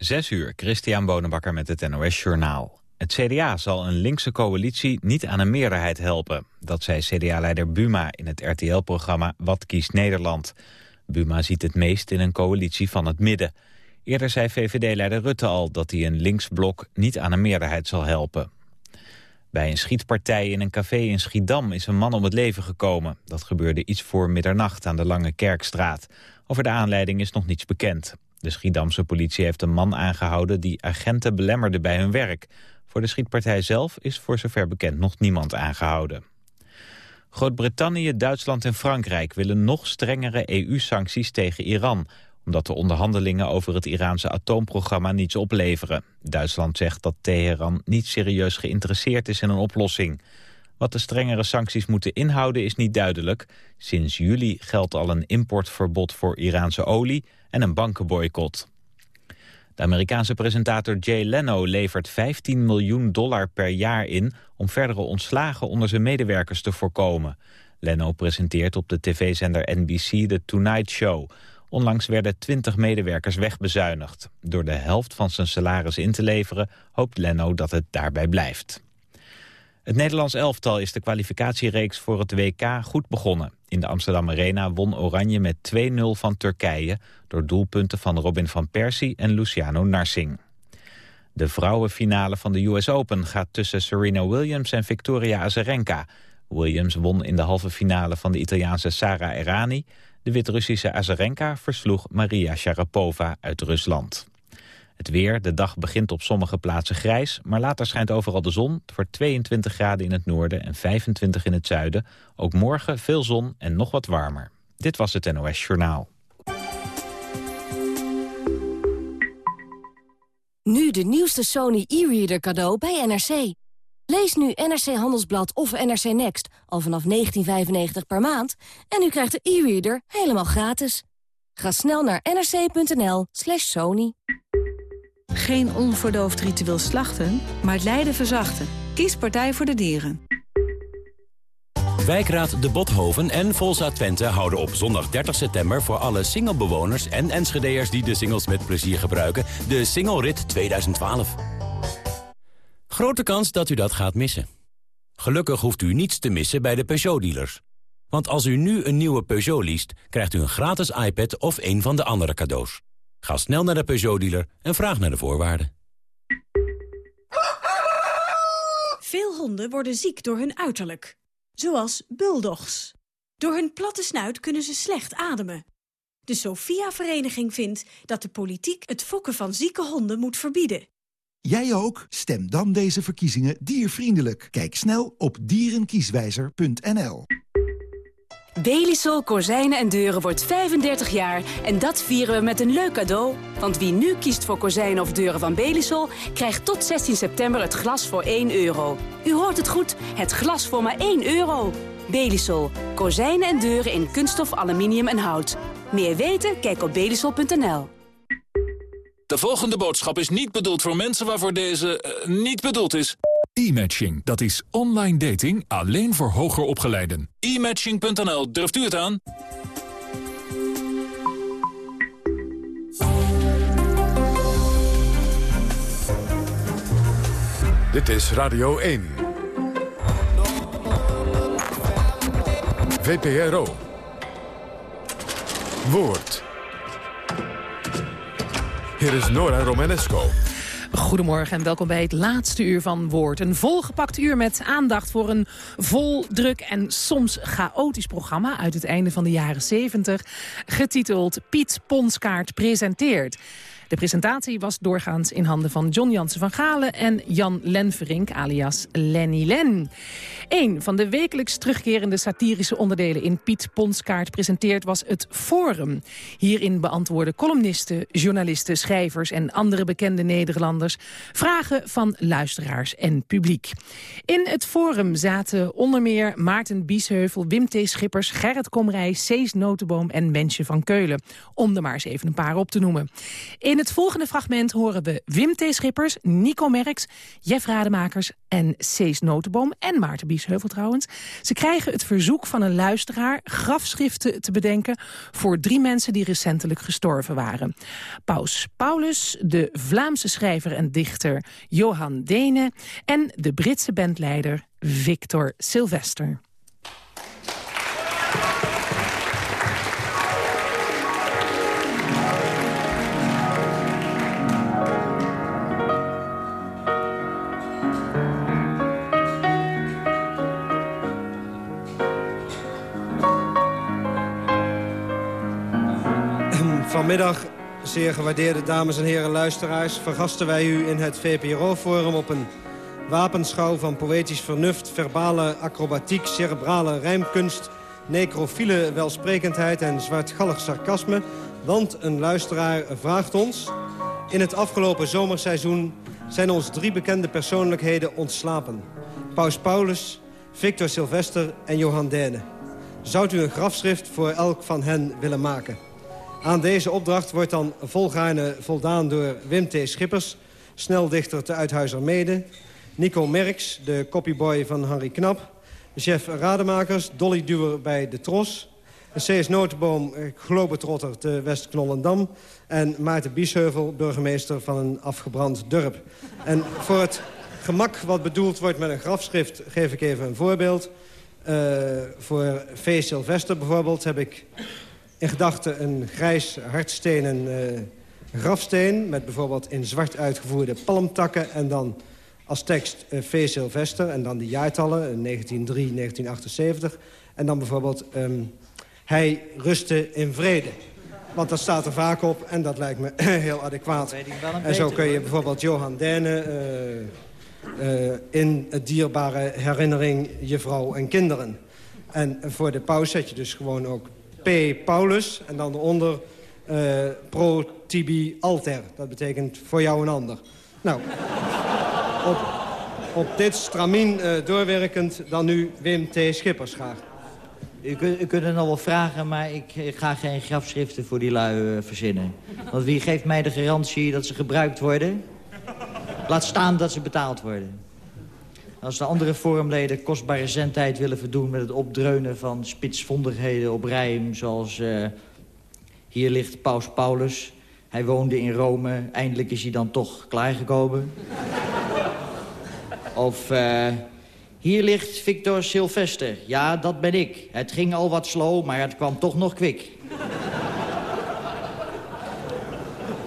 Zes uur, Christian Bonenbakker met het NOS Journaal. Het CDA zal een linkse coalitie niet aan een meerderheid helpen. Dat zei CDA-leider Buma in het RTL-programma Wat kiest Nederland. Buma ziet het meest in een coalitie van het midden. Eerder zei VVD-leider Rutte al dat hij een linksblok niet aan een meerderheid zal helpen. Bij een schietpartij in een café in Schiedam is een man om het leven gekomen. Dat gebeurde iets voor middernacht aan de Lange Kerkstraat. Over de aanleiding is nog niets bekend. De Schiedamse politie heeft een man aangehouden die agenten belemmerde bij hun werk. Voor de schietpartij zelf is voor zover bekend nog niemand aangehouden. Groot-Brittannië, Duitsland en Frankrijk willen nog strengere EU-sancties tegen Iran omdat de onderhandelingen over het Iraanse atoomprogramma niets opleveren. Duitsland zegt dat Teheran niet serieus geïnteresseerd is in een oplossing. Wat de strengere sancties moeten inhouden is niet duidelijk. Sinds juli geldt al een importverbod voor Iraanse olie en een bankenboycott. De Amerikaanse presentator Jay Leno levert 15 miljoen dollar per jaar in... om verdere ontslagen onder zijn medewerkers te voorkomen. Leno presenteert op de tv-zender NBC de Tonight Show. Onlangs werden 20 medewerkers wegbezuinigd. Door de helft van zijn salaris in te leveren hoopt Leno dat het daarbij blijft. Het Nederlands elftal is de kwalificatiereeks voor het WK goed begonnen. In de Amsterdam Arena won Oranje met 2-0 van Turkije... door doelpunten van Robin van Persie en Luciano Narsing. De vrouwenfinale van de US Open gaat tussen Serena Williams en Victoria Azarenka. Williams won in de halve finale van de Italiaanse Sara Errani. De Wit-Russische Azarenka versloeg Maria Sharapova uit Rusland. Het weer, de dag begint op sommige plaatsen grijs... maar later schijnt overal de zon. Het wordt 22 graden in het noorden en 25 in het zuiden. Ook morgen veel zon en nog wat warmer. Dit was het NOS Journaal. Nu de nieuwste Sony e-reader cadeau bij NRC. Lees nu NRC Handelsblad of NRC Next al vanaf 19,95 per maand... en u krijgt de e-reader helemaal gratis. Ga snel naar nrc.nl slash sony. Geen onverdoofd ritueel slachten, maar het lijden verzachten. Kies Partij voor de Dieren. Wijkraad De Bothoven en Volza Twente houden op zondag 30 september... voor alle singlebewoners en Enschede'ers die de singles met plezier gebruiken... de Single Rit 2012. Grote kans dat u dat gaat missen. Gelukkig hoeft u niets te missen bij de Peugeot-dealers. Want als u nu een nieuwe Peugeot liest... krijgt u een gratis iPad of een van de andere cadeaus. Ga snel naar de Peugeot-dealer en vraag naar de voorwaarden. Veel honden worden ziek door hun uiterlijk. Zoals bulldogs. Door hun platte snuit kunnen ze slecht ademen. De Sophia-vereniging vindt dat de politiek het fokken van zieke honden moet verbieden. Jij ook? Stem dan deze verkiezingen diervriendelijk. Kijk snel op dierenkieswijzer.nl. Belisol Kozijnen en Deuren wordt 35 jaar en dat vieren we met een leuk cadeau. Want wie nu kiest voor kozijnen of deuren van Belisol... krijgt tot 16 september het glas voor 1 euro. U hoort het goed, het glas voor maar 1 euro. Belisol. Kozijnen en deuren in kunststof, aluminium en hout. Meer weten? Kijk op belisol.nl. De volgende boodschap is niet bedoeld voor mensen waarvoor deze uh, niet bedoeld is. E-matching, dat is online dating alleen voor hoger opgeleiden. E-matching.nl, durft u het aan? Dit is Radio 1. VPRO. Woord. Hier is Nora Romanesco. Goedemorgen en welkom bij het laatste uur van Woord. Een volgepakt uur met aandacht voor een vol, druk en soms chaotisch programma... uit het einde van de jaren 70, getiteld Piet Ponskaart presenteert. De presentatie was doorgaans in handen van John Jansen van Galen en Jan Lenverink alias Lenny Len. Een van de wekelijks terugkerende satirische onderdelen in Piet Ponskaart presenteert was het Forum. Hierin beantwoorden columnisten, journalisten, schrijvers en andere bekende Nederlanders vragen van luisteraars en publiek. In het Forum zaten onder meer Maarten Biesheuvel, Wim T. Schippers, Gerrit Komrij, Cees Notenboom en Mensje van Keulen. Om er maar eens even een paar op te noemen. In het volgende fragment horen we Wim T. Schippers, Nico Merks, Jeff Rademakers en Cees Notenboom en Maarten Biesheuvel trouwens. Ze krijgen het verzoek van een luisteraar grafschriften te bedenken voor drie mensen die recentelijk gestorven waren. Paus Paulus, de Vlaamse schrijver en dichter Johan Dene en de Britse bandleider Victor Sylvester. Vanmiddag, zeer gewaardeerde dames en heren luisteraars... vergasten wij u in het VPRO-forum op een wapenschouw van poëtisch vernuft... verbale acrobatiek, cerebrale rijmkunst... necrofiele welsprekendheid en zwartgallig sarcasme. Want een luisteraar vraagt ons... in het afgelopen zomerseizoen zijn ons drie bekende persoonlijkheden ontslapen. Paus Paulus, Victor Sylvester en Johan Dene. Zou u een grafschrift voor elk van hen willen maken? Aan deze opdracht wordt dan volgaarne voldaan door Wim T. Schippers... sneldichter te Uithuizermede... Nico Merks, de copyboy van Harry Knap... chef Rademakers, Dolly Duwer bij De Tros... C.S. Notenboom, eh, globetrotter te West-Knollendam... en Maarten Biesheuvel, burgemeester van een afgebrand dorp. En voor het gemak wat bedoeld wordt met een grafschrift... geef ik even een voorbeeld. Uh, voor V. Sylvester bijvoorbeeld heb ik in gedachten een grijs hardstenen uh, grafsteen... met bijvoorbeeld in zwart uitgevoerde palmtakken... en dan als tekst uh, V. Sylvester en dan de jaartallen, 1903, 1978. En dan bijvoorbeeld um, hij rustte in vrede. Want dat staat er vaak op en dat lijkt me heel adequaat. En zo kun je bijvoorbeeld Johan. Uh, uh, in het dierbare herinnering je vrouw en kinderen. En voor de paus zet je dus gewoon ook P. Paulus. En dan eronder uh, pro tibi alter. Dat betekent voor jou een ander. Nou, op, op dit stramien uh, doorwerkend dan nu Wim T. Schippers graag. U, kunt, het nog wel vragen, maar ik, ik, ga geen grafschriften voor die lui uh, verzinnen. Want wie geeft mij de garantie dat ze gebruikt worden? Laat staan dat ze betaald worden. Als de andere forumleden kostbare zendtijd willen verdoen... met het opdreunen van spitsvondigheden op rijm... zoals uh, hier ligt Paus Paulus. Hij woonde in Rome. Eindelijk is hij dan toch klaargekomen. of uh, hier ligt Victor Sylvester. Ja, dat ben ik. Het ging al wat slow, maar het kwam toch nog kwik.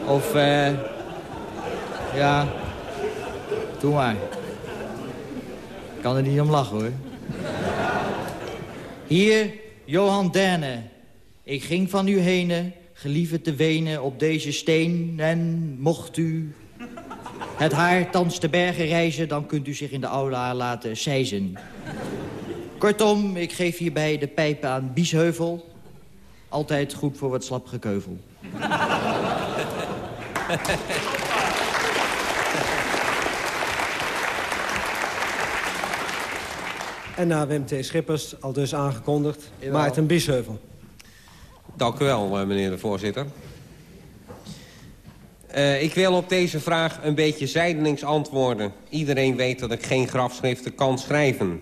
of, uh, ja, doe maar kan er niet om lachen, hoor. Hier, Johan Derne. Ik ging van u heen, gelieve te wenen op deze steen... en mocht u het haar thans te bergen reizen... dan kunt u zich in de aula laten seizen. Kortom, ik geef hierbij de pijpen aan Biesheuvel. Altijd goed voor wat slap gekeuvel. En na Wim T. Schippers, al dus aangekondigd, Jawel. Maarten Biesheuvel. Dank u wel, eh, meneer de voorzitter. Uh, ik wil op deze vraag een beetje zijdelings antwoorden. Iedereen weet dat ik geen grafschriften kan schrijven.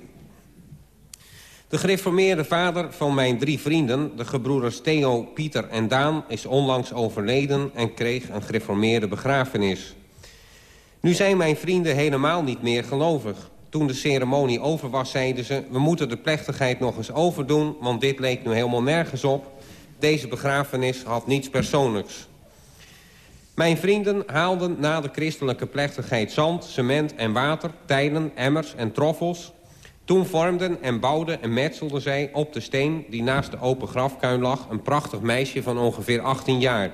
De gereformeerde vader van mijn drie vrienden, de gebroeders Theo, Pieter en Daan... is onlangs overleden en kreeg een gereformeerde begrafenis. Nu zijn mijn vrienden helemaal niet meer gelovig. Toen de ceremonie over was, zeiden ze... we moeten de plechtigheid nog eens overdoen, want dit leek nu helemaal nergens op. Deze begrafenis had niets persoonlijks. Mijn vrienden haalden na de christelijke plechtigheid zand, cement en water... tijlen, emmers en troffels. Toen vormden en bouwden en metselden zij op de steen... die naast de open grafkuin lag, een prachtig meisje van ongeveer 18 jaar.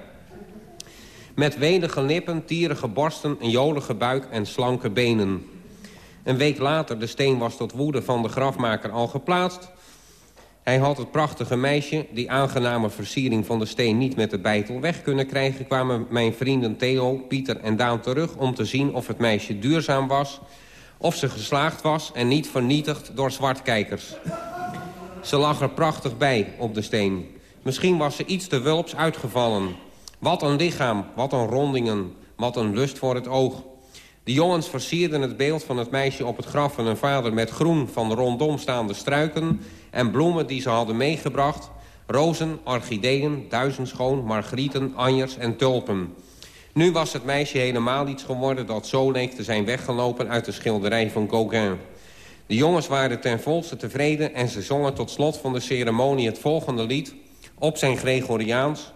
Met wedige lippen, tierige borsten, een jolige buik en slanke benen... Een week later, de steen was tot woede van de grafmaker al geplaatst. Hij had het prachtige meisje, die aangename versiering van de steen niet met de bijtel weg kunnen krijgen... kwamen mijn vrienden Theo, Pieter en Daan terug om te zien of het meisje duurzaam was... of ze geslaagd was en niet vernietigd door zwartkijkers. Ze lag er prachtig bij op de steen. Misschien was ze iets te wulps uitgevallen. Wat een lichaam, wat een rondingen, wat een lust voor het oog. De jongens versierden het beeld van het meisje op het graf van hun vader... met groen van rondom staande struiken en bloemen die ze hadden meegebracht... rozen, orchideeën, duizendschoon, margrieten, anjers en tulpen. Nu was het meisje helemaal iets geworden dat zo leek te zijn weggelopen... uit de schilderij van Gauguin. De jongens waren ten volste tevreden en ze zongen tot slot van de ceremonie het volgende lied... op zijn Gregoriaans.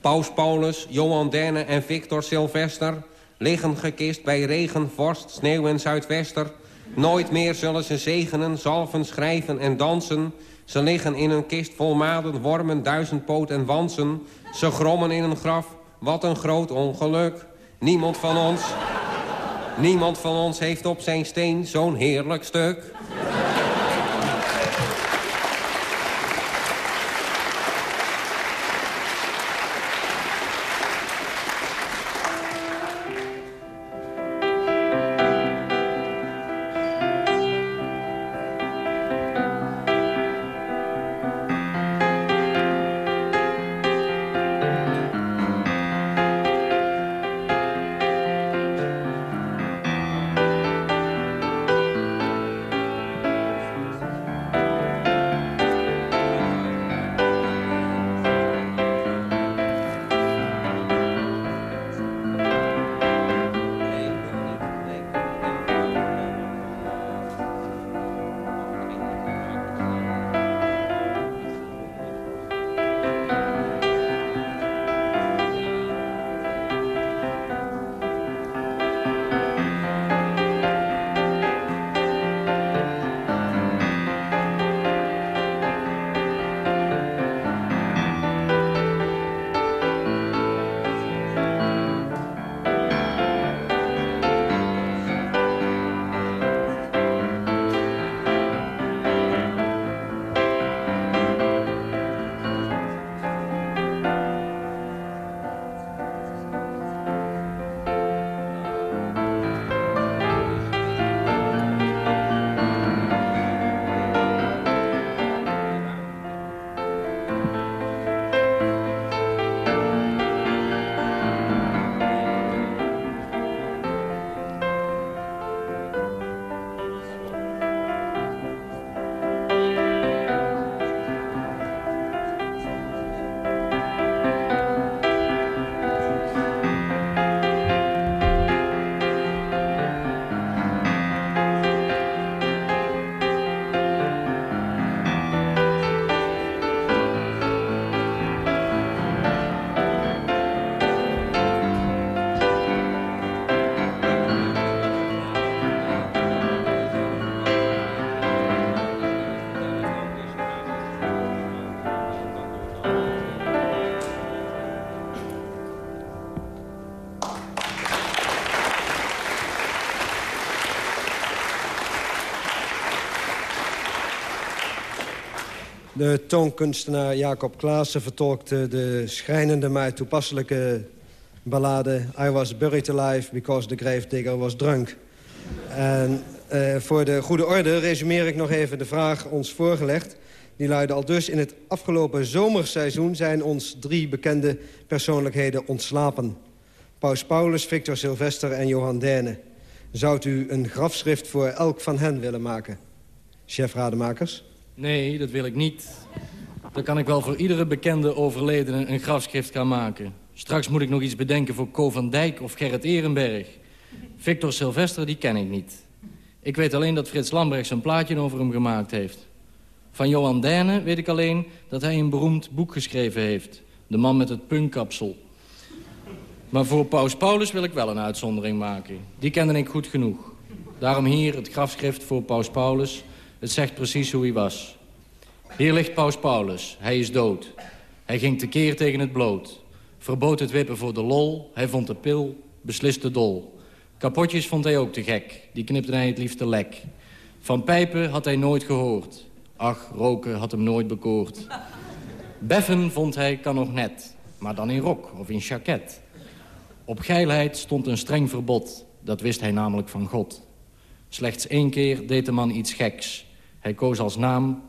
Paus Paulus, Johan Derne en Victor Sylvester... liggen gekist bij regen, vorst, sneeuw en zuidwester. Nooit meer zullen ze zegenen, zalven, schrijven en dansen. Ze liggen in een kist vol maden, wormen, duizendpoot en wansen. Ze grommen in een graf, wat een groot ongeluk. Niemand van ons... Niemand van ons heeft op zijn steen zo'n heerlijk stuk. De toonkunstenaar Jacob Klaassen vertolkte de schrijnende maar toepasselijke ballade... I was buried alive because the gravedigger was drunk. En uh, voor de goede orde resumeer ik nog even de vraag ons voorgelegd. Die luidde al dus, in het afgelopen zomerseizoen... zijn ons drie bekende persoonlijkheden ontslapen. Paus Paulus, Victor Sylvester en Johan Derne. Zou u een grafschrift voor elk van hen willen maken? Chef Rademakers? Nee, dat wil ik niet. Dan kan ik wel voor iedere bekende overledene een grafschrift gaan maken. Straks moet ik nog iets bedenken voor Co van Dijk of Gerrit Ehrenberg. Victor Sylvester, die ken ik niet. Ik weet alleen dat Frits Lambrecht een plaatje over hem gemaakt heeft. Van Johan Dijnen weet ik alleen dat hij een beroemd boek geschreven heeft. De man met het punkkapsel. Maar voor Paus Paulus wil ik wel een uitzondering maken. Die kende ik goed genoeg. Daarom hier het grafschrift voor Paus Paulus het zegt precies hoe hij was. Hier ligt Paus Paulus. Hij is dood. Hij ging tekeer tegen het bloot. Verbood het wippen voor de lol. Hij vond de pil, besliste dol. Kapotjes vond hij ook te gek. Die knipte hij het liefste lek. Van pijpen had hij nooit gehoord. Ach, roken had hem nooit bekoord. Beffen vond hij kan nog net. Maar dan in rok of in jacket. Op geilheid stond een streng verbod. Dat wist hij namelijk van God. Slechts één keer deed de man iets geks. Hij koos als naam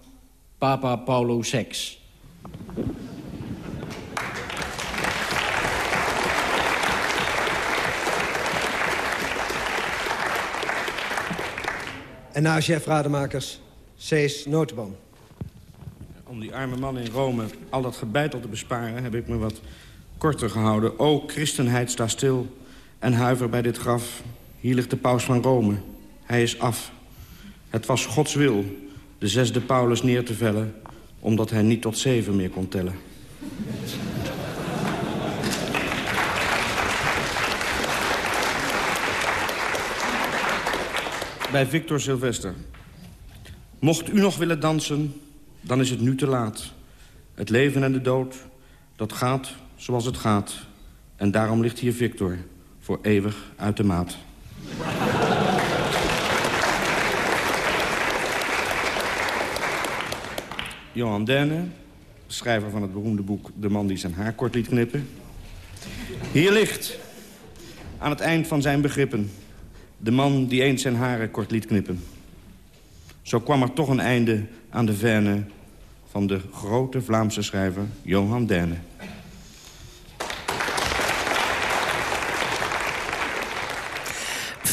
Papa Paulo VI. En na chef Rademakers, Cees Notenboom. Om die arme man in Rome al dat gebeitel te besparen... heb ik me wat korter gehouden. O, christenheid, sta stil en huiver bij dit graf. Hier ligt de paus van Rome. Hij is af. Het was Gods wil de zesde Paulus neer te vellen... omdat hij niet tot zeven meer kon tellen. Bij Victor Sylvester. Mocht u nog willen dansen, dan is het nu te laat. Het leven en de dood, dat gaat zoals het gaat. En daarom ligt hier Victor, voor eeuwig uit de maat. Johan Derne, schrijver van het beroemde boek... De man die zijn haar kort liet knippen. Hier ligt, aan het eind van zijn begrippen... de man die eens zijn haren kort liet knippen. Zo kwam er toch een einde aan de verne van de grote Vlaamse schrijver Johan Derne.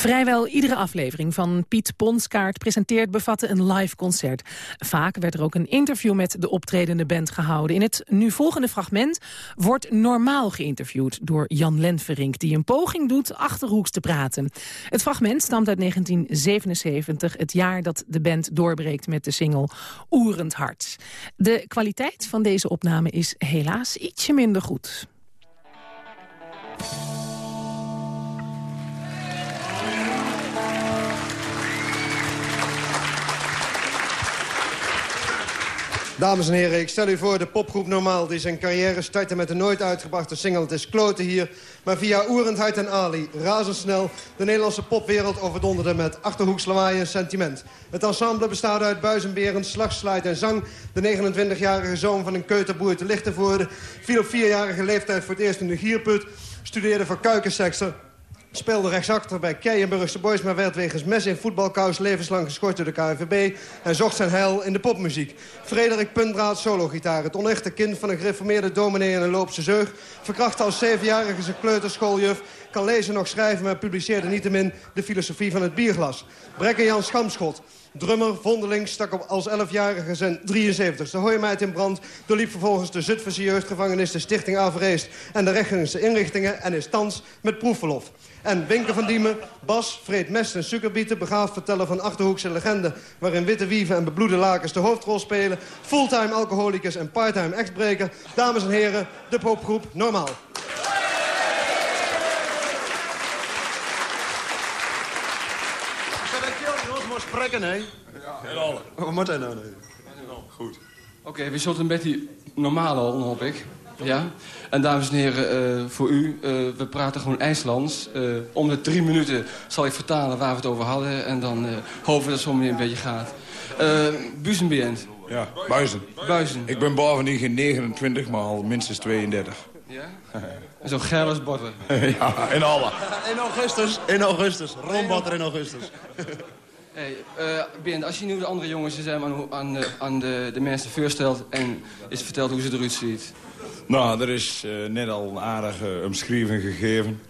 Vrijwel iedere aflevering van Piet Ponskaart presenteert bevatte een live concert. Vaak werd er ook een interview met de optredende band gehouden. In het nu volgende fragment wordt normaal geïnterviewd door Jan Lenverink... die een poging doet Achterhoeks te praten. Het fragment stamt uit 1977, het jaar dat de band doorbreekt met de single Oerend Hart. De kwaliteit van deze opname is helaas ietsje minder goed. Dames en heren, ik stel u voor de popgroep Normaal... die zijn carrière startte met een nooit uitgebrachte single... Het is kloten hier, maar via Oerendheid en Ali... razendsnel de Nederlandse popwereld overdonderde... met Achterhoeks lawaai en sentiment. Het ensemble bestaat uit Buizenberen, Slagsluit en Zang... de 29-jarige zoon van een keuterboer te Lichtenvoorde... viel op vierjarige leeftijd voor het eerst in de gierput... studeerde voor kuikensekster Speelde rechtsachter bij Keienburgse Boys... maar werd wegens mes in voetbalkous levenslang geschort door de KNVB... en zocht zijn heil in de popmuziek. Frederik Pundraad, sologitaar. Het onechte kind van een gereformeerde dominee en een loopse zeug... verkrachtte als zevenjarige zijn kleuterschooljuf... kan lezen nog schrijven, maar publiceerde niettemin... de filosofie van het bierglas. Brekke Jan Schamschot. Drummer, vondeling, stak op als 11-jarige zijn 73 De hooimeid in brand doorliep vervolgens de Zutphense jeugdgevangenis... de stichting Avereest en de rechtelijke inrichtingen... en is thans met proefverlof. En Winke van Diemen, Bas, vreet mest en suikerbieten... begaafd vertellen van Achterhoekse legende... waarin witte wieven en bebloede lakens de hoofdrol spelen... fulltime alcoholicus en parttime exbreker. Dames en heren, de popgroep Normaal. spreken, hè? Ja, Wat moet hij nou? Nee? Goed. Oké, we zullen een beetje normaal al, hoop ik. Ja? En dames en heren, uh, voor u, uh, we praten gewoon IJslands. Uh, om de drie minuten zal ik vertalen waar we het over hadden. En dan hopen we dat het zo een beetje gaat. Buzenbeend. Ja, buizen. Buizen. Ik ben bovendien geen 29, maar al minstens 32. Ja? En zo geil als botter. ja, in alle. In augustus. In augustus. Rombotter in augustus. Hey, uh, als je nu de andere jongens zijn aan, aan, de, aan de, de mensen voorstelt... en is vertelt hoe ze eruit ziet. Nou, er is uh, net al een aardige omschrijving gegeven.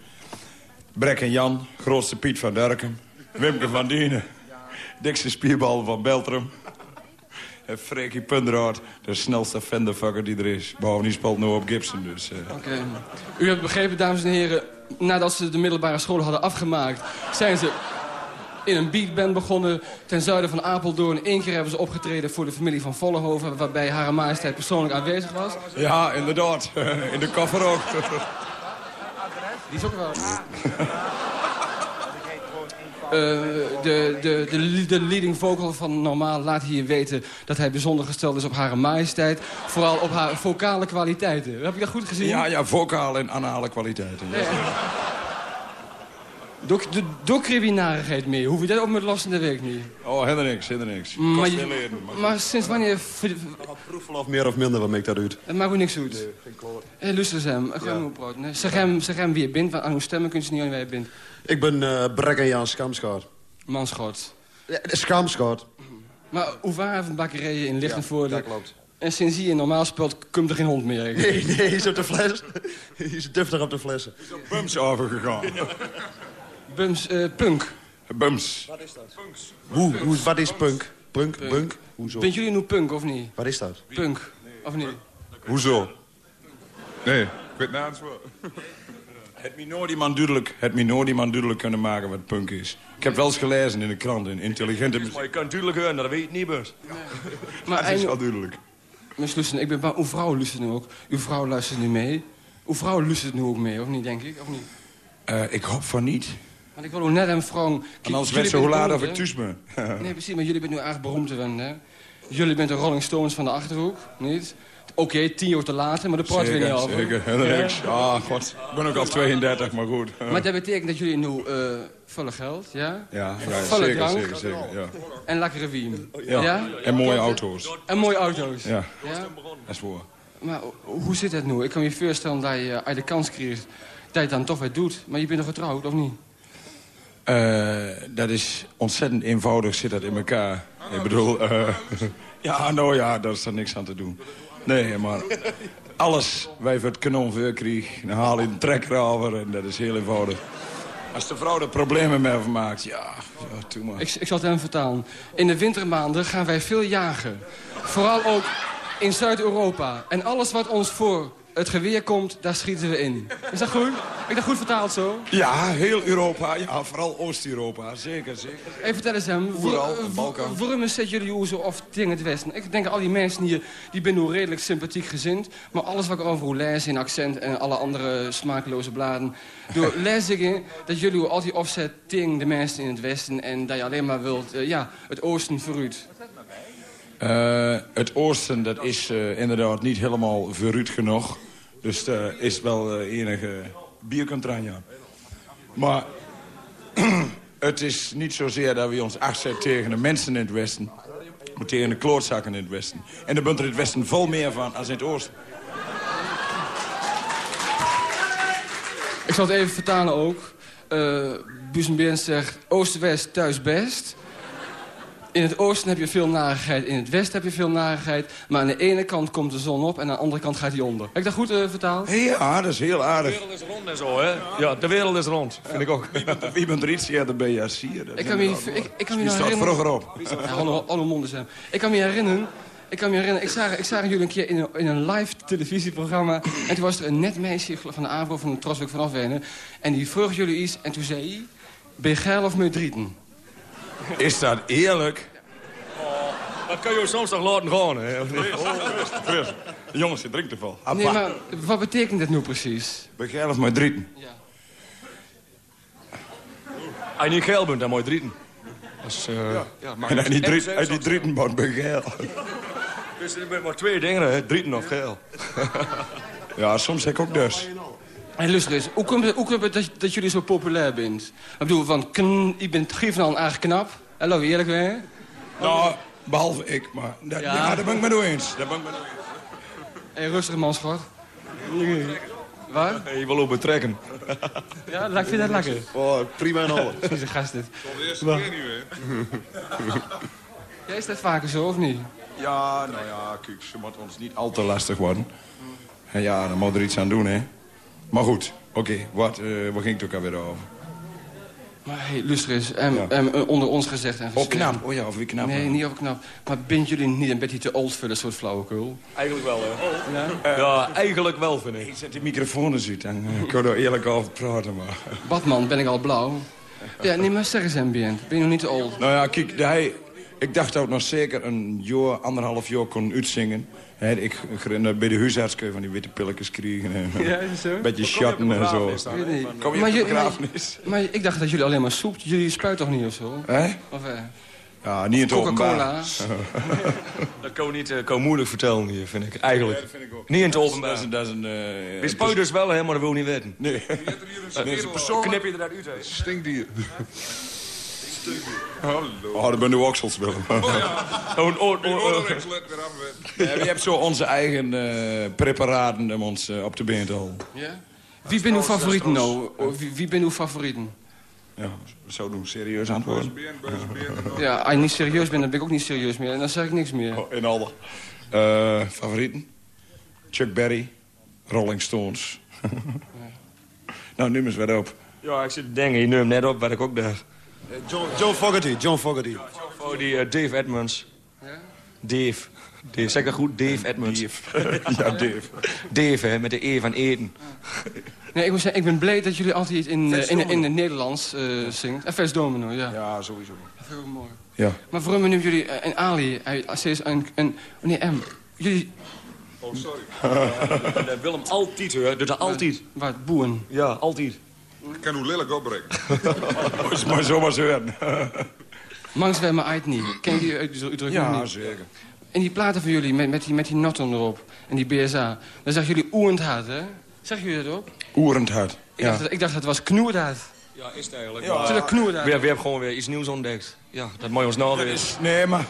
Brek en Jan, grootste Piet van Derken. Wimke van Dienen, dikste spierbal van Beltrum. En Freekie Pundraad, de snelste fenderfucker die er is. Bovendien speelt nu op Gibson, dus... Uh... Oké. U hebt begrepen, dames en heren... nadat ze de middelbare scholen hadden afgemaakt... zijn ze in een beatband begonnen ten zuiden van Apeldoorn. Eén keer hebben ze opgetreden voor de familie van Vollenhoven... waarbij Hare Majesteit persoonlijk aanwezig was. Ja, inderdaad. In de koffer ook. Die is ook wel... Uh, de, de, de, de, leading vocal van Normaal laat hier weten dat hij bijzonder gesteld is op Hare Majesteit. Vooral op haar vocale kwaliteiten. Heb je dat goed gezien? Ja, ja vocale en anale kwaliteiten. Ja. Door, criminarigheid mee. Hoef je dat op met lossen, dat weet ik niet. Oh, helemaal niks, helemaal niks. Maar, je, maar, sinds wanneer... of meer of minder, wat maakt dat uit? Het maakt ook niks uit. Nee, geen kloor. Hé, hey, luister hem. Ik ga praten. Zeg hem, zeg hem wie je bent, want aan uw stemmen kun je niet aan wie je bent. Ik ben uh, Brek en Jan Skamschot. Manschot. Ja, Skamschot. Maar hoe vaak heeft een bakkerij in Lichtenvoorde? Ja, dat klopt. En sinds hij normaal speelt, komt er geen hond meer. Nee, nee, hij is op de fles. hij is deftig op de flessen. Hij is op bums overgegaan. Bums, uh, punk. Bums. Wat is dat? Hoe, hoe, wat is punk? Punk, punk? punk? Hoezo? Vind jullie nu punk of niet? Wat is dat? Punk, of niet? Hoezo? Nee, ik weet niet wel. Het me nooit iemand duidelijk, het me nooit iemand duidelijk kunnen maken wat punk is. Ik heb wel eens gelezen in de krant, in intelligente... Maar je kan duidelijk horen, dat weet je niet, bus. Maar het is wel duidelijk. Meneer Lusten, ik ben bang, uw vrouw luistert nu ook. Uw vrouw luistert nu mee. Uw vrouw luistert nu ook mee, of niet, denk ik? Of niet? Uh, ik hoop van niet. Want ik wil ook net een vrouw... En anders werd ze hoe laat of ik thuis ben. nee, precies, maar jullie bent nu erg beroemd worden, hè? Jullie bent de Rolling Stones van de Achterhoek, niet? Oké, okay, tien jaar te later, maar daar praten we niet over. Zeker, niks. Ah, god. Ik ben ook al 32, maar goed. Maar dat betekent dat jullie nu uh, volle geld, ja? Ja, ja volle zeker, drank. zeker, zeker, ja. En lekkere wien. Ja. ja. En mooie auto's. En mooie auto's. Ja, dat is voor. Maar hoe zit het nu? Ik kan me voorstellen dat je uit de kans krijgt dat je het dan toch weer doet. Maar je bent nog getrouwd, of niet? Uh, dat is ontzettend eenvoudig, zit dat in elkaar. Ik bedoel, uh, ja, nou ja, daar is er niks aan te doen. Nee, maar alles wij voor het kanon dan haal je een trekker over en dat is heel eenvoudig. Als de vrouw er problemen mee maakt, ja, ja maar. Ik, ik zal het hem vertalen. In de wintermaanden gaan wij veel jagen. Vooral ook in Zuid-Europa. En alles wat ons voor het geweer komt, daar schieten we in. Is dat goed? Heb ik dat goed vertaald zo? Ja, heel Europa. Ja, vooral Oost-Europa. Zeker, zeker. Even vertel eens hem. Vooral, Balkan. Waarom zetten jullie zo of tegen het Westen? Ik denk al die mensen hier, die ben nu redelijk sympathiek gezind. Maar alles wat ik over lees in accent en alle andere smakeloze bladen... door lees ik in dat jullie altijd opzet tegen de mensen in het Westen... en dat je alleen maar wilt, uh, ja, het Oosten vooruit. Uh, het oosten dat is uh, inderdaad niet helemaal verruut genoeg. Dus er is wel uh, enige biercontranja. Maar het is niet zozeer dat we ons afzetten tegen de mensen in het westen... maar tegen de klootzakken in het westen. En daar bent er in het westen vol meer van als in het oosten. Ik zal het even vertalen ook. Uh, zegt oost-west thuis best... In het oosten heb je veel narigheid, in het westen heb je veel narigheid. Maar aan de ene kant komt de zon op en aan de andere kant gaat hij onder. Heb ik dat goed uh, vertaald? Ja, dat is heel aardig. De wereld is rond en zo, hè? Ja, de wereld is rond, vind ik ook. Wie bent, wie bent er iets? Ja, zie je. Ik kan me, ik, ik kan me herinneren... vroeger op? Ja, alle, alle monden zijn. Ik kan me herinneren... Ik kan me herinneren, ik zag, ik zag jullie een keer in een, in een live televisieprogramma. En toen was er een net meisje van de AVRO van de Troswijk van Afwenen. En die vroeg jullie iets en toen zei hij... Ben je geil of meudrieten? Is dat eerlijk? Dat kan je soms toch laten gaan, hè? Oh, Jongens, je drinkt ervan. Nee, maar wat betekent dit nu precies? Of maar drieten. Ja. Als je niet geil bent, dan moet je drieten. Dus, uh, ja. ja maar en als je niet drieten, als je drieten bent, ben je geil. Dus er zijn maar twee dingen, hè? Drieten of geil. ja, soms heb ik ook dus. Hey, luister eens, hoe komt het, hoe komt het dat, dat jullie zo populair bent? Ik bedoel, van, kn, je bent Gievenal erg knap. En laten we eerlijk zijn. Nou, behalve ik, maar dat, ja. ja, daar ben ik me door eens. Daar ben ik me door eens. Hé, hey, rustig man, schat. Waar? Hey, je wil ook betrekken. ja, ik vind dat lekker. Oh, prima en al. Vieze gast dit. Voor de eerste keer nu, hè? Ja, is dat vaker zo, of niet? Ja, nou ja, kijk, ze moet ons niet al te lastig worden. En ja, dan moet er iets aan doen, hè. Maar goed, oké, okay, wat, uh, waar ging het ook alweer over? Maar hey, luister eens, um, ja. um, onder ons gezegd en gezegd. Oh, knap. Oh ja, of wie knap. Nee, niet over knap. Maar bent jullie niet een beetje te old voor dat soort flauwekul? Eigenlijk wel, hè. Ja? Uh, ja, eigenlijk wel, vind ik. Ik zet die microfoon eens uit en ik kan er eerlijk over praten, maar... Badman, ben ik al blauw? Ja, nee, maar zeg eens, ambient. Ben je nog niet te old? Nou ja, kijk, hij... Ik dacht dat ik nog zeker een jaar, anderhalf jaar kon uitzingen. He, ik, ik bij de huisarts kun je van die witte pilletjes krijgen. En, ja, is zo? Beetje chatten en zo. Kom je maar, je, maar, maar, ik dacht dat jullie alleen maar soep... Jullie spuiten toch niet of zo? Hè? Of, eh, ja, niet in het Coca-Cola. dat kan niet uh, kan moeilijk vertellen hier, vind ik. Eigenlijk. Ja, vind ik ook. Niet in het openbaar. Dat is, dat is een... Uh, We spuiten dus wel, hè, maar dat wil niet weten. Nee. nee Knip je eruit uit, hè? Stinkdier. Hallo. Oh, dat ben de oksels wel. Oh ja. Oh, oh, oh, oh. ja, je hebt zo onze eigen uh, preparaten om ons uh, op been te houden. Ja? Wie ben uw favorieten nou? Wie, wie ben uw favorieten? Ja, zo doen serieus antwoorden. Ja, als je niet serieus bent, dan ben ik ook niet serieus meer. En dan zeg ik niks meer. Oh, in alle. Uh, favorieten? Chuck Berry, Rolling Stones. nou, nu eens weer op. Ja, ik zit te denken, je neemt net op waar ik ook dacht. John, John Fogerty, John Fogerty. Oh, die uh, Dave Edmonds. Ja? Dave. Dave. Zeg dat goed? Dave Edmonds. Dave. ja, Dave. Dave, hè, met de E van eten. Nee, ik moet zeggen, ik ben blij dat jullie altijd in, uh, in, in, het Nederlands uh, zingt. En Vers Domino, ja. Ja, sowieso. Dat vind ik mooi. Ja. Maar waarom nemen jullie een Ali, een, een, nee, M, jullie... Oh, sorry. uh, Willem altijd, hoor. Doet dat altijd. Wat, boeren? Ja, altijd. Ik kan hoe lelijk opbrengen. Is maar zomaar zo. Mangs wij maar uit niet. Ken je die uitdrukking ja, niet? zeker. En die platen van jullie, met, met, die, met die notten erop. En die BSA. Dan zeggen jullie oerend hard, hè? Zeggen jullie dat ook? Oerend hard, ik, dacht, dat, ik dacht dat het was knoerd hard. Ja, is het eigenlijk. Ja, ja. knoerd hard. We, we hebben gewoon weer iets nieuws ontdekt. Ja, dat je ons nou weer. Nee, maar...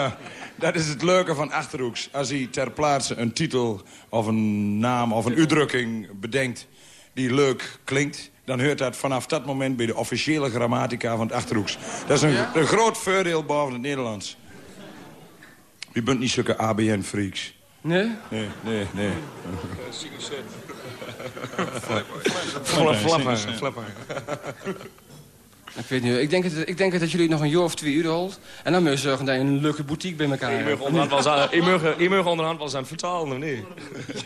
dat is het leuke van Achterhoeks. Als hij ter plaatse een titel of een naam of een uitdrukking bedenkt... die leuk klinkt dan hoort dat vanaf dat moment bij de officiële grammatica van het Achterhoeks. Dat is een, ja? een groot voordeel boven het Nederlands. Je bent niet zulke ABN-freaks. Nee? Nee, nee, nee. Flapper, flapper. Ik weet niet, ik denk, het, ik denk dat jullie nog een jaar of twee uur holt. En dan moet je zorgen dat je een leuke boutique bij elkaar hebt. Je mag onderhand wel eens aan, je mag onderhand wel eens aan het vertalen, of niet?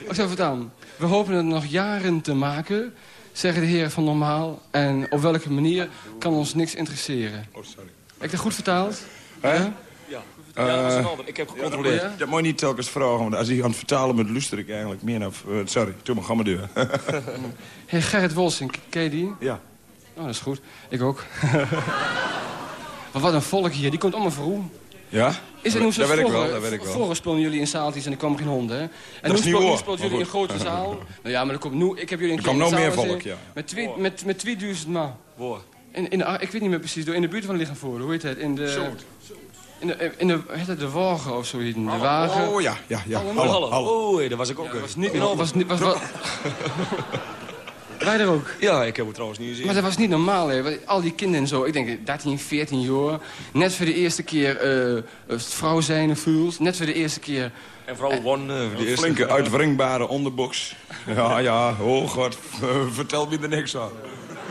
Ik zou vertalen. We hopen het nog jaren te maken zeggen de heren van normaal. En op welke manier kan ons niks interesseren. Oh, sorry. Heb ik dat goed vertaald? Hè? Ja. Ja, ja dat is een ander. Ik heb gecontroleerd. Ja, dat moet je niet telkens vragen, want als hij aan het vertalen bent, luister ik eigenlijk meer naar... Uh, sorry, toen maar, ga maar deur. hey, Gerrit Wolsing, ken je die? Ja. Oh, dat is goed. Ik ook. maar wat een volk hier, die komt allemaal voor Ja? Is het dat weet ik wel, dat weet ik wel. Vroeger speelden jullie in zaaltjes en er kwamen geen honden, hè? En dat nu, is speel, nu speelt jullie in een grote zaal. nou ja, maar er komt nu, ik heb jullie een Er komt nog meer volk, ja. Met, twee, met, met 2000 man. Waar? In, in de, ik weet niet meer precies, door in de buurt van Liggenvoorde, hoe heet het? In de... In de, in de, heet het de wagen of zo, in de wagen. Oh ja, ja, ja. Hallo, hallo. hallo. Oh, daar was ik ook. Ja, was niet, was niet, was, was, Wij er ook? Ja, ik heb het trouwens niet gezien. Maar dat was niet normaal, hè. Al die kinderen en zo, ik denk 13, 14 jaar. Net voor de eerste keer uh, vrouw zijn voelt. Net voor de eerste keer... En vooral one, uh, de eerste flinke, uitwringbare onderbox. Ja, ja, oh god, vertel me er niks van.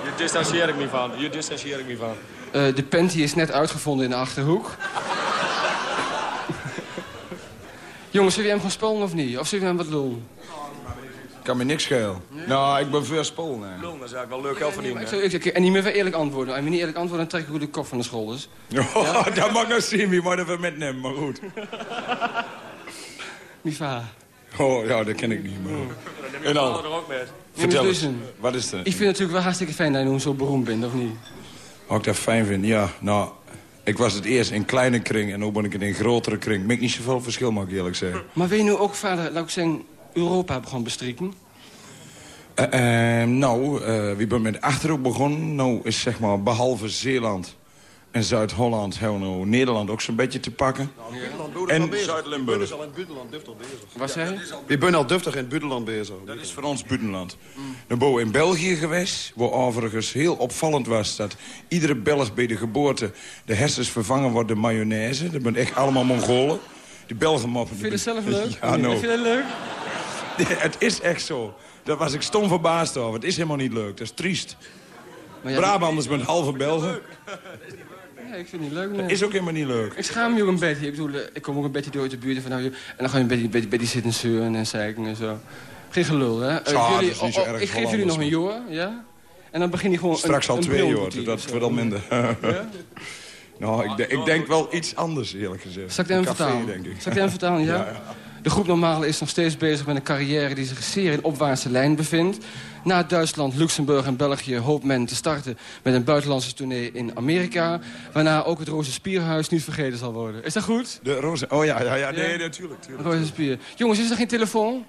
Je distancieer ik me van, je distancieer ik me van. Uh, de panty is net uitgevonden in de Achterhoek. Jongens, zullen we hem gaan spelen of niet? Of zullen we hem wat doen? Kan me niks schelen. Nee? Nou, ik ben voor spul, nee. Lul, dat is eigenlijk wel leuk geld verdienen. Nee, nee, en niet meer eerlijk antwoorden. Als je niet eerlijk antwoorden, dan trek ik goed de kop van de school dus. Oh, ja? dat mag nog zien, wie moet even metnemen, maar goed. Mifa. Oh, ja, dat ken ik niet, maar... En dan? er ook met. Vertel eens, wat is het? Ik vind het natuurlijk wel hartstikke fijn dat je nu zo beroemd bent, of niet? Wat ik dat fijn vind? Ja, nou... Ik was het eerst in kleine kring en nu ben ik in een grotere kring. Maakt niet zoveel verschil, mag ik eerlijk zeggen. Maar wil je nu ook verder, laat ik zeggen, Europa begon bestrikken? Uh, uh, nou, uh, wie ben met Achterhoek begonnen. Nou is zeg maar, behalve Zeeland en Zuid-Holland... hebben we nou Nederland ook zo'n beetje te pakken. Nou, en Zuid-Limburg. We zijn al in het buitenland duftig bezig. Wat zei je? We zijn al duftig in het buitenland bezig. Dat is voor ons buitenland. Mm. Dan ben we in België geweest, waar overigens heel opvallend was... dat iedere Belg bij de geboorte de hersens vervangen wordt door mayonaise. Dat zijn echt allemaal Mongolen. Die Belgen moppen... Vind je het zelf leuk? Ja, nou. Vind je het leuk? het is echt zo. Daar was ik stom verbaasd over. Het is helemaal niet leuk. Dat is triest. Maar ja, Brabanders met halve Belgen. Ja, ik vind het niet leuk. Nee. Dat is ook helemaal niet leuk. Ik schaam je ook een beetje. Ik bedoel, ik kom ook een beetje door uit de buurt van nou, En dan ga je een beetje, beetje, beetje zitten zeuren en zeiken en zo. Geen gelul, hè? Uh, jullie, oh, oh, ik geef jullie nog een jaar, ja? En dan begin je gewoon Straks een, al twee jaar, dat wordt al minder. ja? nou, ik, ik, denk wel iets anders, eerlijk gezegd. Zal ik hem vertalen? Denk ik. Zal ik hem vertalen, ja? ja, ja. De groep Normaal is nog steeds bezig met een carrière die zich zeer in opwaartse lijn bevindt. Na Duitsland, Luxemburg en België hoopt men te starten met een buitenlandse tournee in Amerika. Waarna ook het Roze Spierhuis niet vergeten zal worden. Is dat goed? De Roze, oh ja, ja, ja nee, natuurlijk. natuurlijk. Roze Spier. Jongens, is er geen telefoon?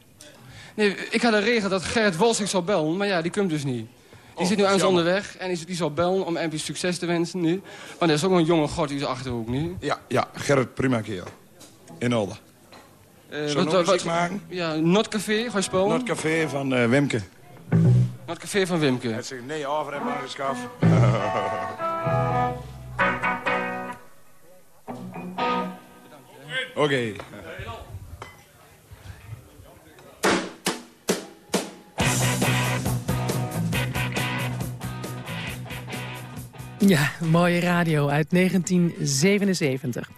Nee, ik had een regel dat Gerrit Wolsing zou bellen, maar ja, die komt dus niet. Die oh, zit nu aan onderweg en die zal bellen om MP succes te wensen nu. Maar er is ook een jonge god die is Achterhoek nu. Ja, ja, Gerrit, prima keer. In orde. Uh, wat, wat, wat maken? Ja, Notcafé, ga je spelen? Notcafé van uh, Wimke. Notcafé van Wimke. Het zegt nee, over en maar geschaf. Oké. Okay. Ja, mooie radio uit 1977.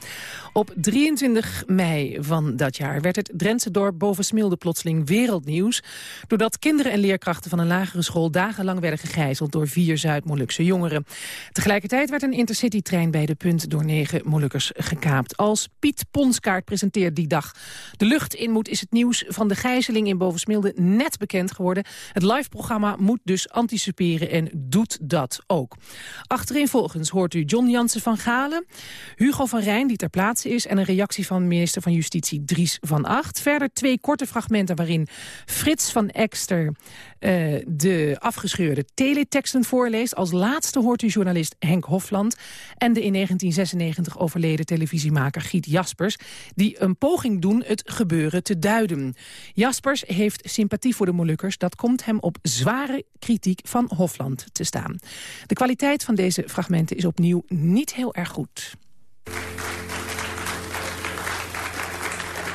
Op 23 mei van dat jaar werd het Drentse dorp Bovensmilde plotseling wereldnieuws... doordat kinderen en leerkrachten van een lagere school dagenlang werden gegijzeld door vier Zuid-Molukse jongeren. Tegelijkertijd werd een intercitytrein bij de punt door negen Molukkers gekaapt. Als Piet Ponskaart presenteert die dag de lucht in moet... is het nieuws van de gijzeling in Bovensmilde net bekend geworden. Het live-programma moet dus anticiperen en doet dat ook. Achterin volgens hoort u John Jansen van Galen, Hugo van Rijn, die ter plaatse is... en een reactie van minister van Justitie Dries van Acht. Verder twee korte fragmenten waarin Frits van Ekster... Uh, de afgescheurde teleteksten voorleest. Als laatste hoort u journalist Henk Hofland... en de in 1996 overleden televisiemaker Giet Jaspers... die een poging doen het gebeuren te duiden. Jaspers heeft sympathie voor de Molukkers. Dat komt hem op zware kritiek van Hofland te staan. De kwaliteit van deze fragmenten is opnieuw niet heel erg goed.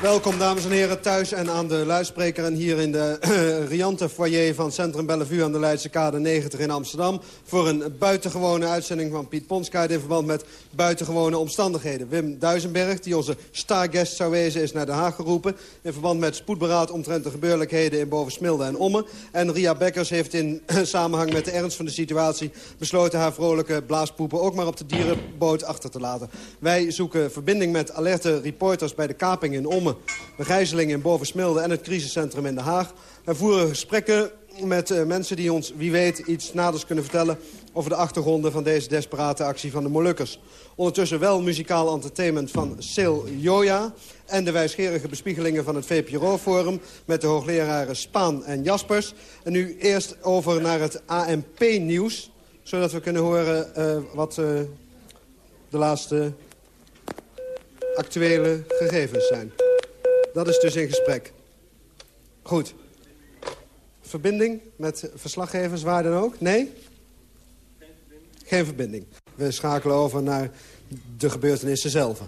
Welkom dames en heren thuis en aan de luidspreker en hier in de riante foyer van Centrum Bellevue aan de Leidse Kade 90 in Amsterdam. Voor een buitengewone uitzending van Piet Ponskaart in verband met buitengewone omstandigheden. Wim Duisenberg, die onze starguest zou wezen, is naar Den Haag geroepen. In verband met spoedberaad omtrent de gebeurlijkheden in Bovensmilde en Ommen. En Ria Bekkers heeft in samenhang met de ernst van de situatie besloten haar vrolijke blaaspoepen ook maar op de dierenboot achter te laten. Wij zoeken verbinding met alerte reporters bij de kaping in Ommen de gijzeling in Bovensmilde en het crisiscentrum in Den Haag. En voeren gesprekken met uh, mensen die ons, wie weet, iets naders kunnen vertellen... over de achtergronden van deze desperate actie van de Molukkers. Ondertussen wel muzikaal entertainment van Sil Joja... en de wijsgerige bespiegelingen van het VPRO-forum... met de hoogleraren Spaan en Jaspers. En nu eerst over naar het ANP-nieuws... zodat we kunnen horen uh, wat uh, de laatste actuele gegevens zijn. Dat is dus in gesprek. Goed. Verbinding met verslaggevers, waar dan ook? Nee? Geen verbinding. Geen verbinding. We schakelen over naar de gebeurtenissen zelf.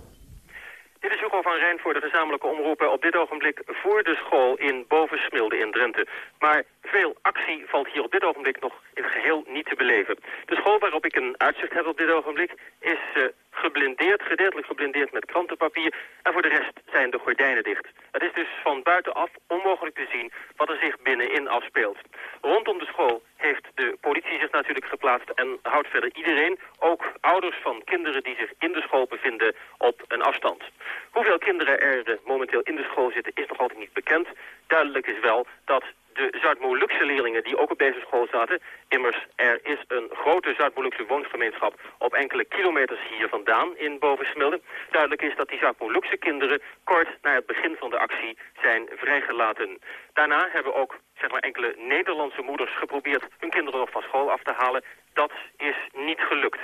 Dit is Hugo van Rijn voor de gezamenlijke omroepen op dit ogenblik voor de school in Bovensmilde in Drenthe. Maar veel actie valt hier op dit ogenblik nog in het geheel niet te beleven. De school waarop ik een uitzicht heb op dit ogenblik is uh, geblindeerd, gedeeltelijk geblindeerd met krantenpapier. En voor de rest zijn de gordijnen dicht. Het is dus van buitenaf onmogelijk te zien wat er zich binnenin afspeelt. Rondom de school heeft de politie zich natuurlijk geplaatst en houdt verder iedereen, ook ouders van kinderen die zich in de school bevinden, op een afstand. Hoeveel kinderen er momenteel in de school zitten is nog altijd niet bekend. Duidelijk is wel dat de Zuid-Molukse leerlingen die ook op deze school zaten. Immers, er is een grote Zuid-Molukse woongemeenschap op enkele kilometers hier vandaan in Bovensmilde. Duidelijk is dat die Zuid-Molukse kinderen kort na het begin van de actie zijn vrijgelaten. Daarna hebben ook zeg maar, enkele Nederlandse moeders geprobeerd hun kinderen nog van school af te halen. Dat is niet gelukt.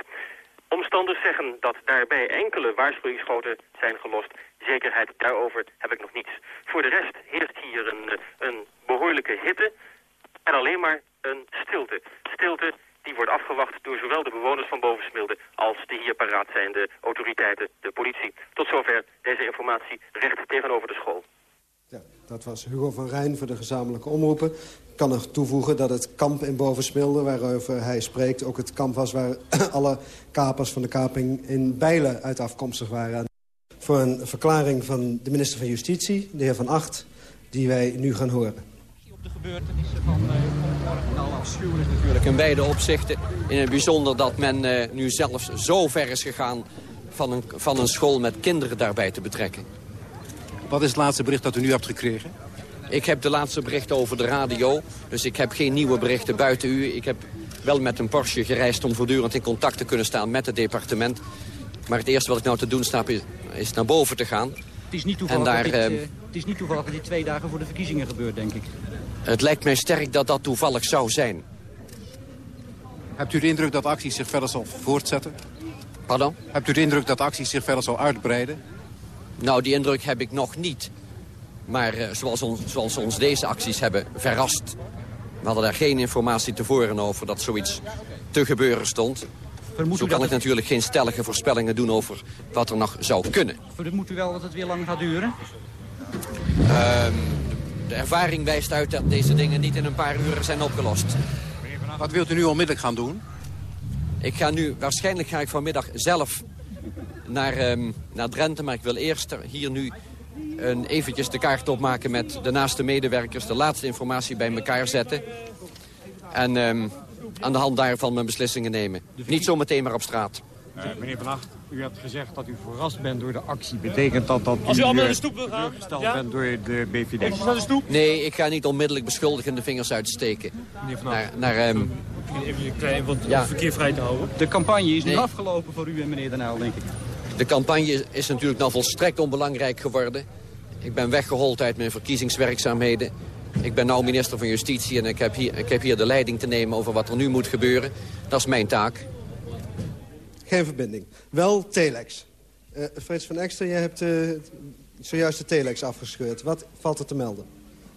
Omstanders zeggen dat daarbij enkele waarschuwingsschoten zijn gelost. Zekerheid daarover heb ik nog niets. Voor de rest heerst hier een, een behoorlijke hitte en alleen maar een stilte. Stilte die wordt afgewacht door zowel de bewoners van Bovensmilde als de hier paraat zijnde autoriteiten, de politie. Tot zover deze informatie recht tegenover de school. Ja, dat was Hugo van Rijn voor de gezamenlijke omroepen. Ik kan nog toevoegen dat het kamp in Bovensmilde, waarover hij spreekt... ook het kamp was waar alle kapers van de kaping in Bijlen uit afkomstig waren. Voor een verklaring van de minister van Justitie, de heer Van Acht, die wij nu gaan horen. Op de gebeurtenissen van uh, morgen al afschuwelijk natuurlijk in beide opzichten. In het bijzonder dat men uh, nu zelfs zo ver is gegaan van een, van een school met kinderen daarbij te betrekken. Wat is het laatste bericht dat u nu hebt gekregen? Ik heb de laatste berichten over de radio. Dus ik heb geen nieuwe berichten buiten u. Ik heb wel met een Porsche gereisd om voortdurend in contact te kunnen staan met het departement. Maar het eerste wat ik nou te doen sta is, is naar boven te gaan. Het is, niet toevallig daar, dit, uh, het is niet toevallig dat dit twee dagen voor de verkiezingen gebeurt, denk ik. Het lijkt mij sterk dat dat toevallig zou zijn. Hebt u de indruk dat acties zich verder zal voortzetten? Pardon? Hebt u de indruk dat acties zich verder zal uitbreiden? Nou, die indruk heb ik nog niet. Maar uh, zoals, ons, zoals ons deze acties hebben verrast... we hadden daar geen informatie tevoren over dat zoiets te gebeuren stond... Vermoed Zo kan ik natuurlijk geen stellige voorspellingen doen over wat er nog zou kunnen. Vermoedt u wel dat het weer lang gaat duren? Um, de ervaring wijst uit dat deze dingen niet in een paar uren zijn opgelost. Wat wilt u nu onmiddellijk gaan doen? Ik ga nu, waarschijnlijk ga ik vanmiddag zelf naar, ehm, naar Drenthe. Maar ik wil eerst hier nu een, eventjes de kaart opmaken met de naaste medewerkers. De laatste informatie bij elkaar zetten. En ehm, aan de hand daarvan mijn beslissingen nemen. Niet zometeen maar op straat. Uh, meneer Van Acht, u hebt gezegd dat u verrast bent door de actie. Betekent dat dat Als u u allemaal eh, naar de stoep wil gaan, ja? bent door de BVD? Nee, ik ga niet onmiddellijk beschuldigende vingers uitsteken. Naar, naar, ehm, Even je klein wat Ja. verkeer vrij te houden. De campagne is nu Nee. afgelopen voor u en meneer Den Uyl, denk ik. De campagne is natuurlijk nou volstrekt onbelangrijk geworden. Ik ben weggehold uit mijn verkiezingswerkzaamheden. Ik ben nou minister van Justitie en ik heb, hier, ik heb hier de leiding te nemen over wat er nu moet gebeuren. Dat is mijn taak. Geen verbinding. Wel telex. Eh Frits van Ekster, jij hebt eh, zojuist de telex afgescheurd. Wat valt er te melden?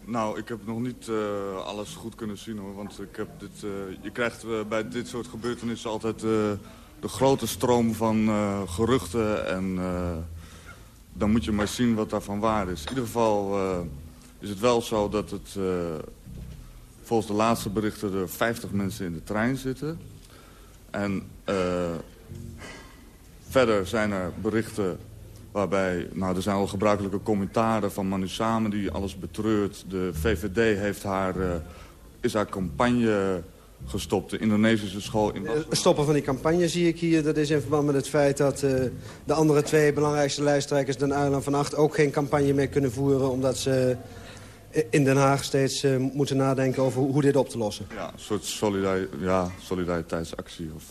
Nou, ik heb nog niet eh, alles goed kunnen zien hoor. Want ik heb dit, eh, je krijgt bij dit soort gebeurtenissen altijd eh, de grote stroom van eh, geruchten. En eh, dan moet je maar zien wat daarvan waar is. In ieder geval eh, is het wel zo dat het volgens de laatste berichten er 50 mensen in de trein zitten. En verder zijn er berichten Waarbij, nou, er zijn al gebruikelijke commentaren van Manu Samen die alles betreurt. De VVD heeft haar, is haar campagne gestopt. De Indonesische school in Het stoppen van die campagne zie ik hier. Dat is in verband met het feit dat eh, de andere twee belangrijkste lijsttrekkers... Den Uyl en Van Acht ook geen campagne meer kunnen voeren... omdat ze in Den Haag steeds eh, moeten nadenken over hoe dit op te lossen. Ja, een soort solidari ja, solidariteitsactie. Of...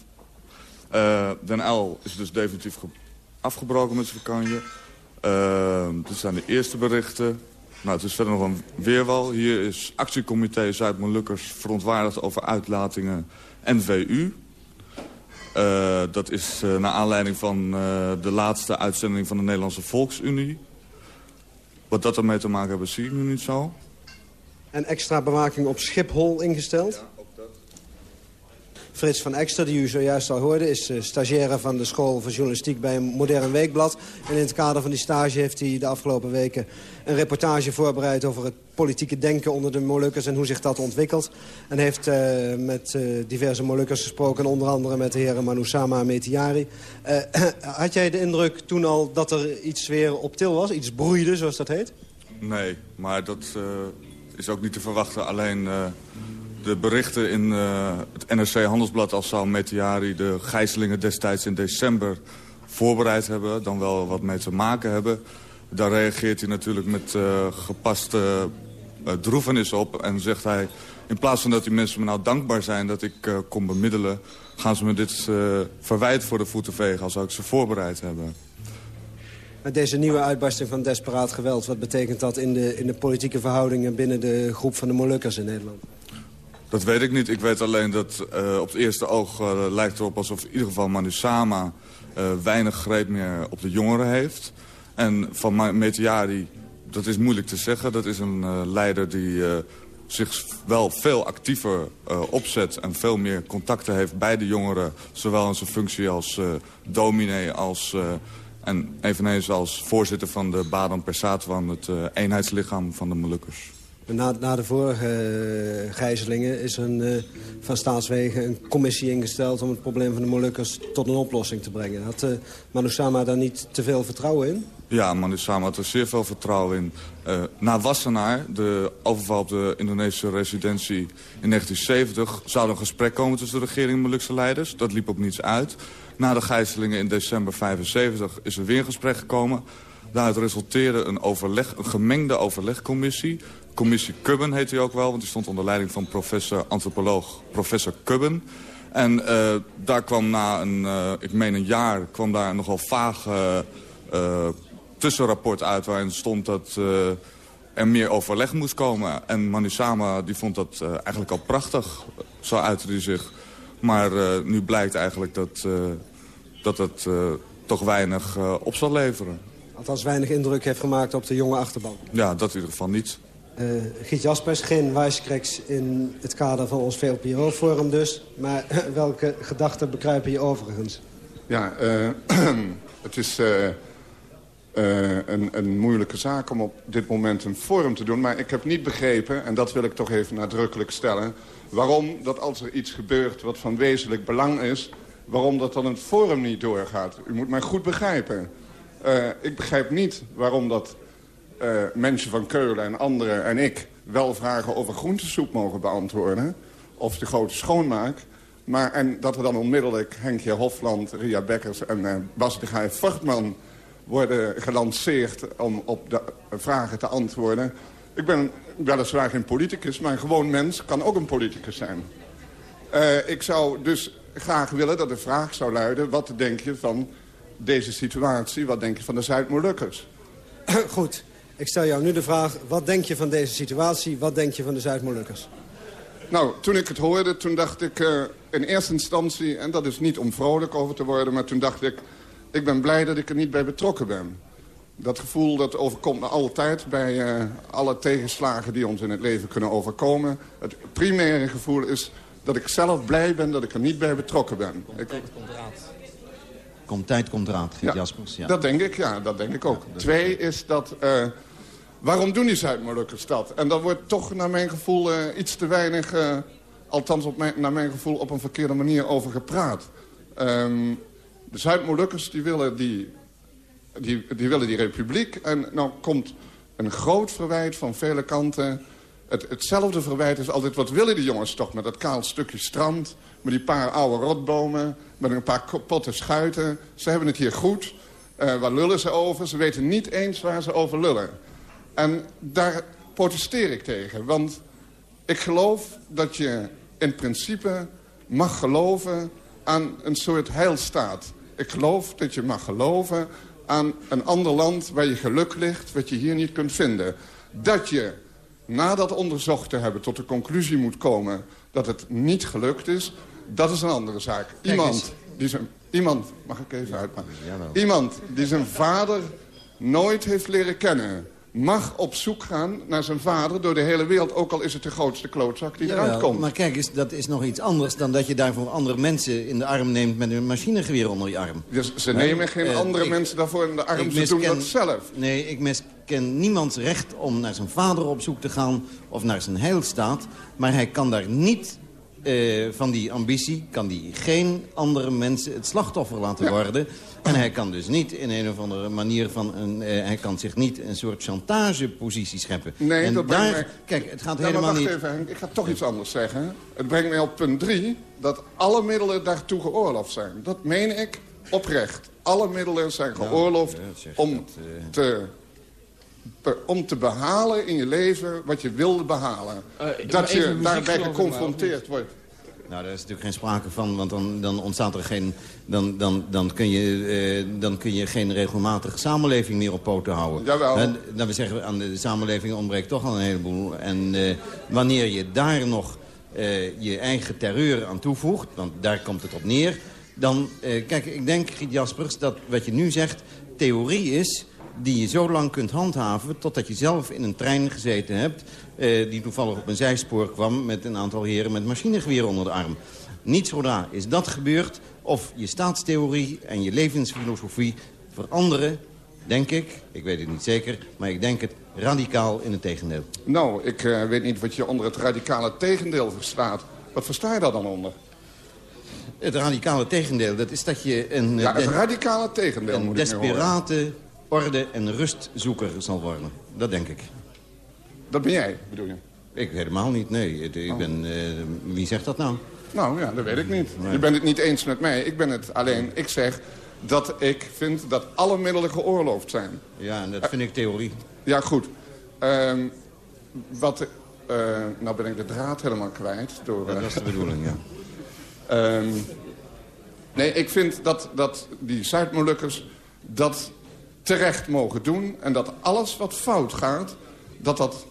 Eh, Den L is dus definitief ge- afgebroken met zijn. Uh, dit zijn de eerste berichten. Nou, het is verder nog een weerwal. Hier is actiecomité Zuid-Molukkers verontwaardigd over uitlatingen NVU. Eh, dat is eh, naar aanleiding van eh, de laatste uitzending van de Nederlandse Volksunie. Wat dat ermee te maken hebben, zie ik nu niet zo. En extra bewaking op Schiphol ingesteld? Frits van Ekster, die u zojuist al hoorde, is eh, stagiaire van de school van journalistiek bij modern weekblad. En in het kader van die stage heeft hij de afgelopen weken een reportage voorbereid over het politieke denken onder de Molukkers en hoe zich dat ontwikkelt. En heeft eh, met eh, diverse Molukkers gesproken, onder andere met de heren Manusama en Metiari. Had jij de indruk toen al dat er iets weer op til was, iets broeide, zoals dat heet? Nee, maar dat is ook niet te verwachten. Alleen de berichten in eh, het NRC Handelsblad... als zou Metiari de gijzelingen destijds in december voorbereid hebben... dan wel wat mee te maken hebben. Daar reageert hij natuurlijk met eh, gepaste eh, droevenis op. En zegt hij, in plaats van dat die mensen me nou dankbaar zijn... dat ik kon bemiddelen, gaan ze me dit verwijt voor de voeten vegen... als zou ik ze voorbereid hebben. Met deze nieuwe uitbarsting van desperaat geweld... wat betekent dat in de, in de politieke verhoudingen binnen de groep van de Molukkers in Nederland? Dat weet ik niet. Ik weet alleen dat eh, op het eerste oog eh, lijkt erop alsof in ieder geval Manusama eh, weinig greep meer op de jongeren heeft. En van Metiari, dat is moeilijk te zeggen. Dat is een leider die zich wel veel actiever opzet en veel meer contacten heeft bij de jongeren. Zowel in zijn functie als dominee als, en eveneens als voorzitter van de Badan Persatuan, het eenheidslichaam van de Molukkers. Na, na de vorige eh, gijzelingen is er eh, van staatswegen een commissie ingesteld... om het probleem van de Molukkers tot een oplossing te brengen. Had uh, Manusama daar niet te veel vertrouwen in? Ja, Manusama had er zeer veel vertrouwen in. Na Wassenaar, de overval op de Indonesische residentie in 1970... zou er een gesprek komen tussen de regering en Molukse leiders. Dat liep op niets uit. Na de gijzelingen in december 75 is er weer een gesprek gekomen. Daaruit resulteerde een, overleg, een gemengde overlegcommissie. Commissie Kubben heet hij ook wel, want die stond onder leiding van professor, antropoloog professor Kubben. En uh, daar kwam na een, uh, ik meen een jaar, kwam daar een nogal vaag uh, tussenrapport uit... waarin stond dat er meer overleg moest komen. En Manusama die vond dat eigenlijk al prachtig, zo uitte hij zich. Maar nu blijkt eigenlijk dat dat het toch weinig op zal leveren. Althans weinig indruk heeft gemaakt op de jonge achterban. Ja, dat in ieder geval niet. Uh, Giet Jaspers, geen wijskreks in het kader van ons VLPRO-forum dus. Maar welke gedachten bekruipen je overigens? Ja, uh, het is uh, een, een, moeilijke zaak om op dit moment een forum te doen. Maar ik heb niet begrepen, en dat wil ik toch even nadrukkelijk stellen... waarom dat als er iets gebeurt wat van wezenlijk belang is... waarom dat dan het forum niet doorgaat. U moet mij goed begrijpen. Ik begrijp niet waarom dat uh, mensen van Keulen en anderen en ik... wel vragen over groentesoep mogen beantwoorden. Of de grote schoonmaak. Maar, en dat er dan onmiddellijk Henkje Hofland, Ria Bekkers en uh, Bas de Gaai Fortman worden gelanceerd om op de vragen te antwoorden. Ik ben weliswaar geen politicus, maar een gewoon mens kan ook een politicus zijn. Uh, ik zou dus graag willen dat de vraag zou luiden... wat denk je van deze situatie, wat denk je van de Zuid-Molukkers? Goed, ik stel jou nu de vraag, wat denk je van deze situatie... wat denk je van de Zuid-Molukkers? Nou, toen ik het hoorde, toen dacht ik uh, in eerste instantie... en dat is niet om vrolijk over te worden, maar toen dacht ik... ik ben blij dat ik er niet bij betrokken ben. Dat gevoel dat overkomt me altijd bij uh, alle tegenslagen die ons in het leven kunnen overkomen. Het primaire gevoel is dat ik zelf blij ben dat ik er niet bij betrokken ben. Komt tijd, komt tijd, komt raad, ja, Jaspers. Ja. Dat denk ik, ja, dat denk ik ook. Twee is dat... Uh, waarom doen die Zuid-Molukkers dat? En daar wordt toch naar mijn gevoel uh, iets te weinig... Uh, althans op mijn, naar mijn gevoel op een verkeerde manier over gepraat. Um, de Zuid-Molukkers die willen die, die, die willen die republiek. En nou komt een groot verwijt van vele kanten het, hetzelfde verwijt is altijd, wat willen die jongens toch met dat kaal stukje strand... met die paar oude rotbomen, met een paar potten schuiten. Ze hebben het hier goed. Uh, waar lullen ze over? Ze weten niet eens waar ze over lullen. En daar protesteer ik tegen. Want ik geloof dat je in principe mag geloven aan een soort heilstaat. Ik geloof dat je mag geloven aan een ander land waar je geluk ligt... wat je hier niet kunt vinden. Dat je na dat onderzocht te hebben tot de conclusie moet komen dat het niet gelukt is, dat is een andere zaak. Iemand die zijn, iemand, mag ik even uitmaken? Iemand die zijn vader nooit heeft leren kennen mag op zoek gaan naar zijn vader door de hele wereld... ook al is het de grootste klootzak die Jawel, eruit komt. Maar kijk eens, dat is nog iets anders dan dat je daarvoor andere mensen in de arm neemt... met een machinegeweer onder je arm. Dus ze nemen geen uh, andere mensen daarvoor in de arm, ze doen dat zelf. Nee, ik misken niemands recht om naar zijn vader op zoek te gaan... of naar zijn heilstaat, maar hij kan daar niet uh, van die ambitie kan die geen andere mensen het slachtoffer laten ja. worden. En hij kan dus niet in een of andere manier van een... Uh, hij kan zich niet een soort chantagepositie scheppen. Nee, en dat daar, mij... Kijk, het gaat ja, helemaal niet... Even, Henk, ik ga toch iets anders zeggen. Het brengt mij op punt drie dat alle middelen daartoe geoorloofd zijn. Dat meen ik oprecht. Alle middelen zijn geoorloofd ja, om dat, uh... te om te behalen in je leven wat je wilde behalen. Uh, dat je daarbij geconfronteerd wordt. Nou, daar is natuurlijk geen sprake van, want dan, dan ontstaat er geen... Dan, dan, dan, kun je, eh, dan kun je geen regelmatige samenleving meer op poten houden. Jawel. En, dan we zeggen, aan de samenleving ontbreekt toch al een heleboel. En eh, wanneer je daar nog eh, je eigen terreur aan toevoegt, want daar komt het op neer... dan, eh, kijk, ik denk, Giet Jaspers, dat wat je nu zegt theorie is die je zo lang kunt handhaven... totdat je zelf in een trein gezeten hebt... Eh, die toevallig op een zijspoor kwam... met een aantal heren met machinegeweer onder de arm. Niet zodra is dat gebeurd... of je staatstheorie en je levensfilosofie veranderen... denk ik, ik weet het niet zeker... maar ik denk het radicaal in het tegendeel. Nou, ik uh, weet niet wat je onder het radicale tegendeel verstaat. Wat versta je daar dan onder? Het radicale tegendeel, dat is dat je een... Ja, het radicale tegendeel een moet desperate orde- en rustzoeker zal worden. Dat denk ik. Dat ben jij, bedoel je? Ik helemaal niet, nee. Ik Oh. ben, uh, wie zegt dat nou? Nou ja, dat weet ik niet. Je bent het niet eens met mij. Ik ben het alleen. Ik zeg dat ik vind dat alle middelen geoorloofd zijn. Ja, en dat vind ik theorie. Ja, goed. Um, wat... Uh, nou ben ik de draad helemaal kwijt. Door, Dat was de bedoeling, ja. Um, nee, ik vind dat, dat die Zuid-Molukkers dat terecht mogen doen. En dat alles wat fout gaat, dat dat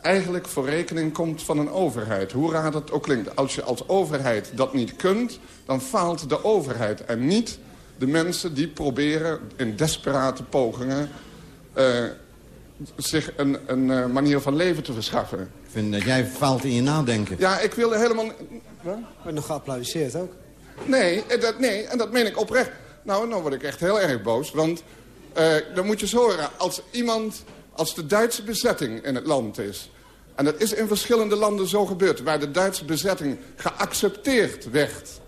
eigenlijk voor rekening komt van een overheid. Hoe raar dat ook klinkt. Als je als overheid dat niet kunt, dan faalt de overheid. En niet de mensen die proberen in desperate pogingen... Uh, zich een, een uh, manier van leven te verschaffen. Ik vind dat jij faalt in je nadenken. Ja, ik wil helemaal... Wat? Wordt nog geapplaudisseerd ook? Nee, dat, nee, en dat meen ik oprecht. Nou, nou word ik echt heel erg boos, want... Uh, dan moet je eens horen, als iemand, als de Duitse bezetting in het land is... en dat is in verschillende landen zo gebeurd... waar de Duitse bezetting geaccepteerd werd...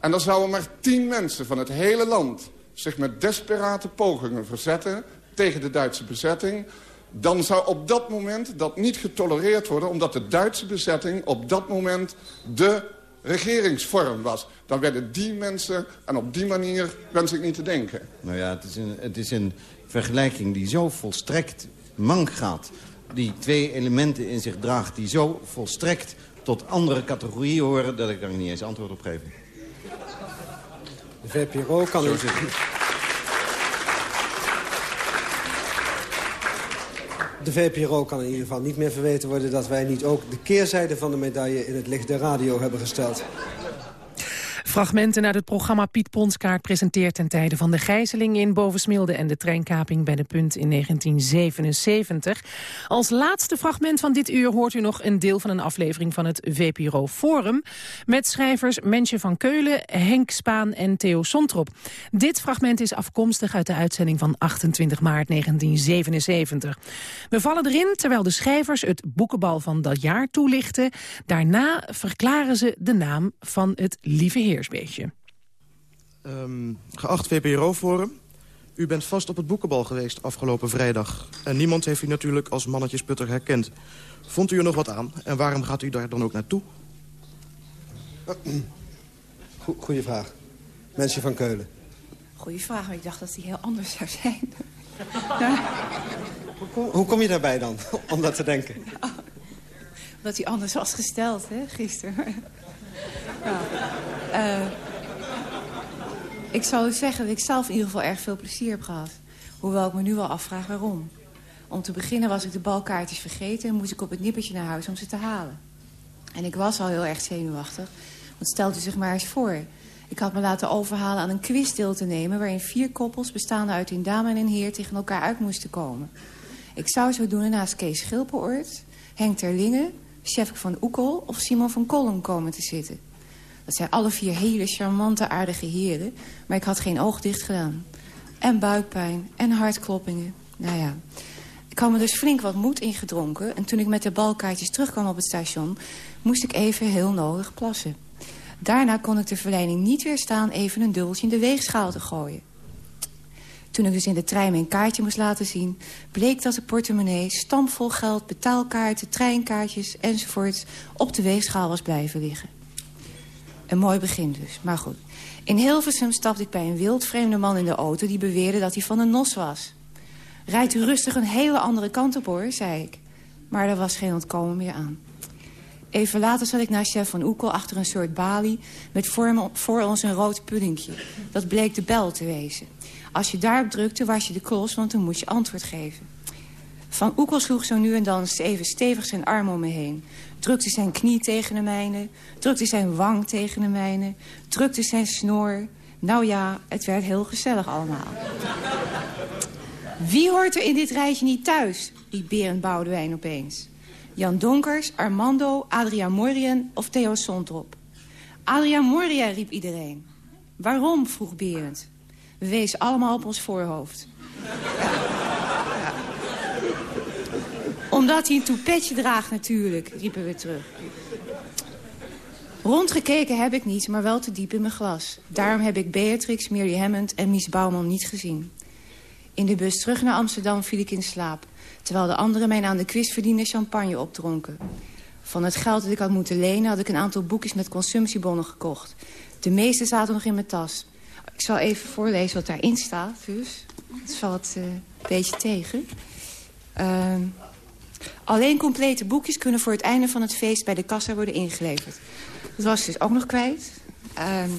En dan zouden maar tien mensen van het hele land zich met desperate pogingen verzetten tegen de Duitse bezetting... dan zou op dat moment dat niet getolereerd worden... omdat de Duitse bezetting op dat moment de regeringsvorm was. Dan werden die mensen, en op die manier wens ik niet te denken. Nou ja, het is een, het is een vergelijking die zo volstrekt mank gaat... die twee elementen in zich draagt die zo volstrekt tot andere categorieën horen... dat ik daar niet eens antwoord op geef. De VPRO kan... Zo u- zit het. De VPRO kan in ieder geval niet meer verweten worden... dat wij niet ook de keerzijde van de medaille in het licht der radio hebben gesteld. Fragmenten uit het programma Piet Ponskaart presenteert ten tijde van de gijzeling in Bovensmilde en de treinkaping bij de Punt in 1977. Als laatste fragment van dit uur hoort u nog een deel van een aflevering van het VPRO Forum met schrijvers Mensje van Keulen, Henk Spaan en Theo Sontrop. Dit fragment is afkomstig uit de uitzending van 28 maart 1977. We vallen erin terwijl de schrijvers het boekenbal van dat jaar toelichten. Daarna verklaren ze de naam van het lieve Ehm, geacht VPRO-forum, u bent vast op het boekenbal geweest afgelopen vrijdag. En niemand heeft u natuurlijk als mannetjesputter herkend. Vond u er nog wat aan? En waarom gaat u daar dan ook naartoe? Go- Goeie vraag. Mensje van Keulen. Goeie vraag, maar ik dacht dat die heel anders zou zijn. Hoe kom je daarbij dan, om dat te denken? Dat hij anders was gesteld, hè, gisteren. Eh, ik zou zeggen dat ik zelf in ieder geval erg veel plezier heb gehad. Hoewel ik me nu wel afvraag waarom. Om te beginnen was ik de balkaartjes vergeten... en moest ik op het nippertje naar huis om ze te halen. En ik was al heel erg zenuwachtig. Want stelt u zich maar eens voor. Ik had me laten overhalen aan een quiz deel te nemen... waarin vier koppels bestaande uit een dame en een heer... tegen elkaar uit moesten komen. Ik zou zo doen naast Kees Schilperoort, Henk Terlingen... Chef van Oekel of Simon van Kolm komen te zitten. Dat zijn alle vier hele charmante, aardige heren... maar ik had geen oog dicht gedaan. En buikpijn en hartkloppingen. Nou ja, ik had me dus flink wat moed ingedronken... en toen ik met de balkaartjes terugkwam op het station... moest ik even heel nodig plassen. Daarna kon ik de verleiding niet weerstaan even een dubbeltje in de weegschaal te gooien. Toen ik dus in de trein mijn kaartje moest laten zien... bleek dat de portemonnee stampvol geld, betaalkaarten, treinkaartjes enzovoorts... op de weegschaal was blijven liggen. Een mooi begin dus, maar goed. In Hilversum stapte ik bij een wildvreemde man in de auto... die beweerde dat hij van een nos was. Rijdt u rustig een hele andere kant op, hoor, zei ik. Maar er was geen ontkomen meer aan. Even later zat ik naar chef van Oekel achter een soort balie... met voor, me- voor ons een rood puddingje. Dat bleek de bel te wezen. Als je daarop drukte, was je de klos, want toen moest je antwoord geven. Van Oekel sloeg zo nu en dan even stevig zijn arm om me heen. Drukte zijn knie tegen de mijne. Drukte zijn wang tegen de mijne. Drukte zijn snor. Nou ja, het werd heel gezellig allemaal. Wie hoort er in dit rijtje niet thuis? riep Berend Boudewijn opeens. Jan Donkers, Armando, Adriaan Morien of Theo Sontrop. Adriaan Morien, riep iedereen. Waarom, vroeg Berend. We wezen allemaal op ons voorhoofd. Omdat hij een toepetje draagt natuurlijk, riepen we terug. Rondgekeken heb ik niet, maar wel te diep in mijn glas. Daarom heb ik Beatrix, Mary Hammond en Mies Bouwman niet gezien. In de bus terug naar Amsterdam viel ik in slaap... terwijl de anderen mijn aan de quiz verdiende champagne opdronken. Van het geld dat ik had moeten lenen... had ik een aantal boekjes met consumptiebonnen gekocht. De meeste zaten nog in mijn tas. Ik zal even voorlezen wat daarin staat, dus. Het valt eh, een beetje tegen. Ehm, alleen complete boekjes kunnen voor het einde van het feest... bij de kassa worden ingeleverd. Dat was dus ook nog kwijt. Ehm,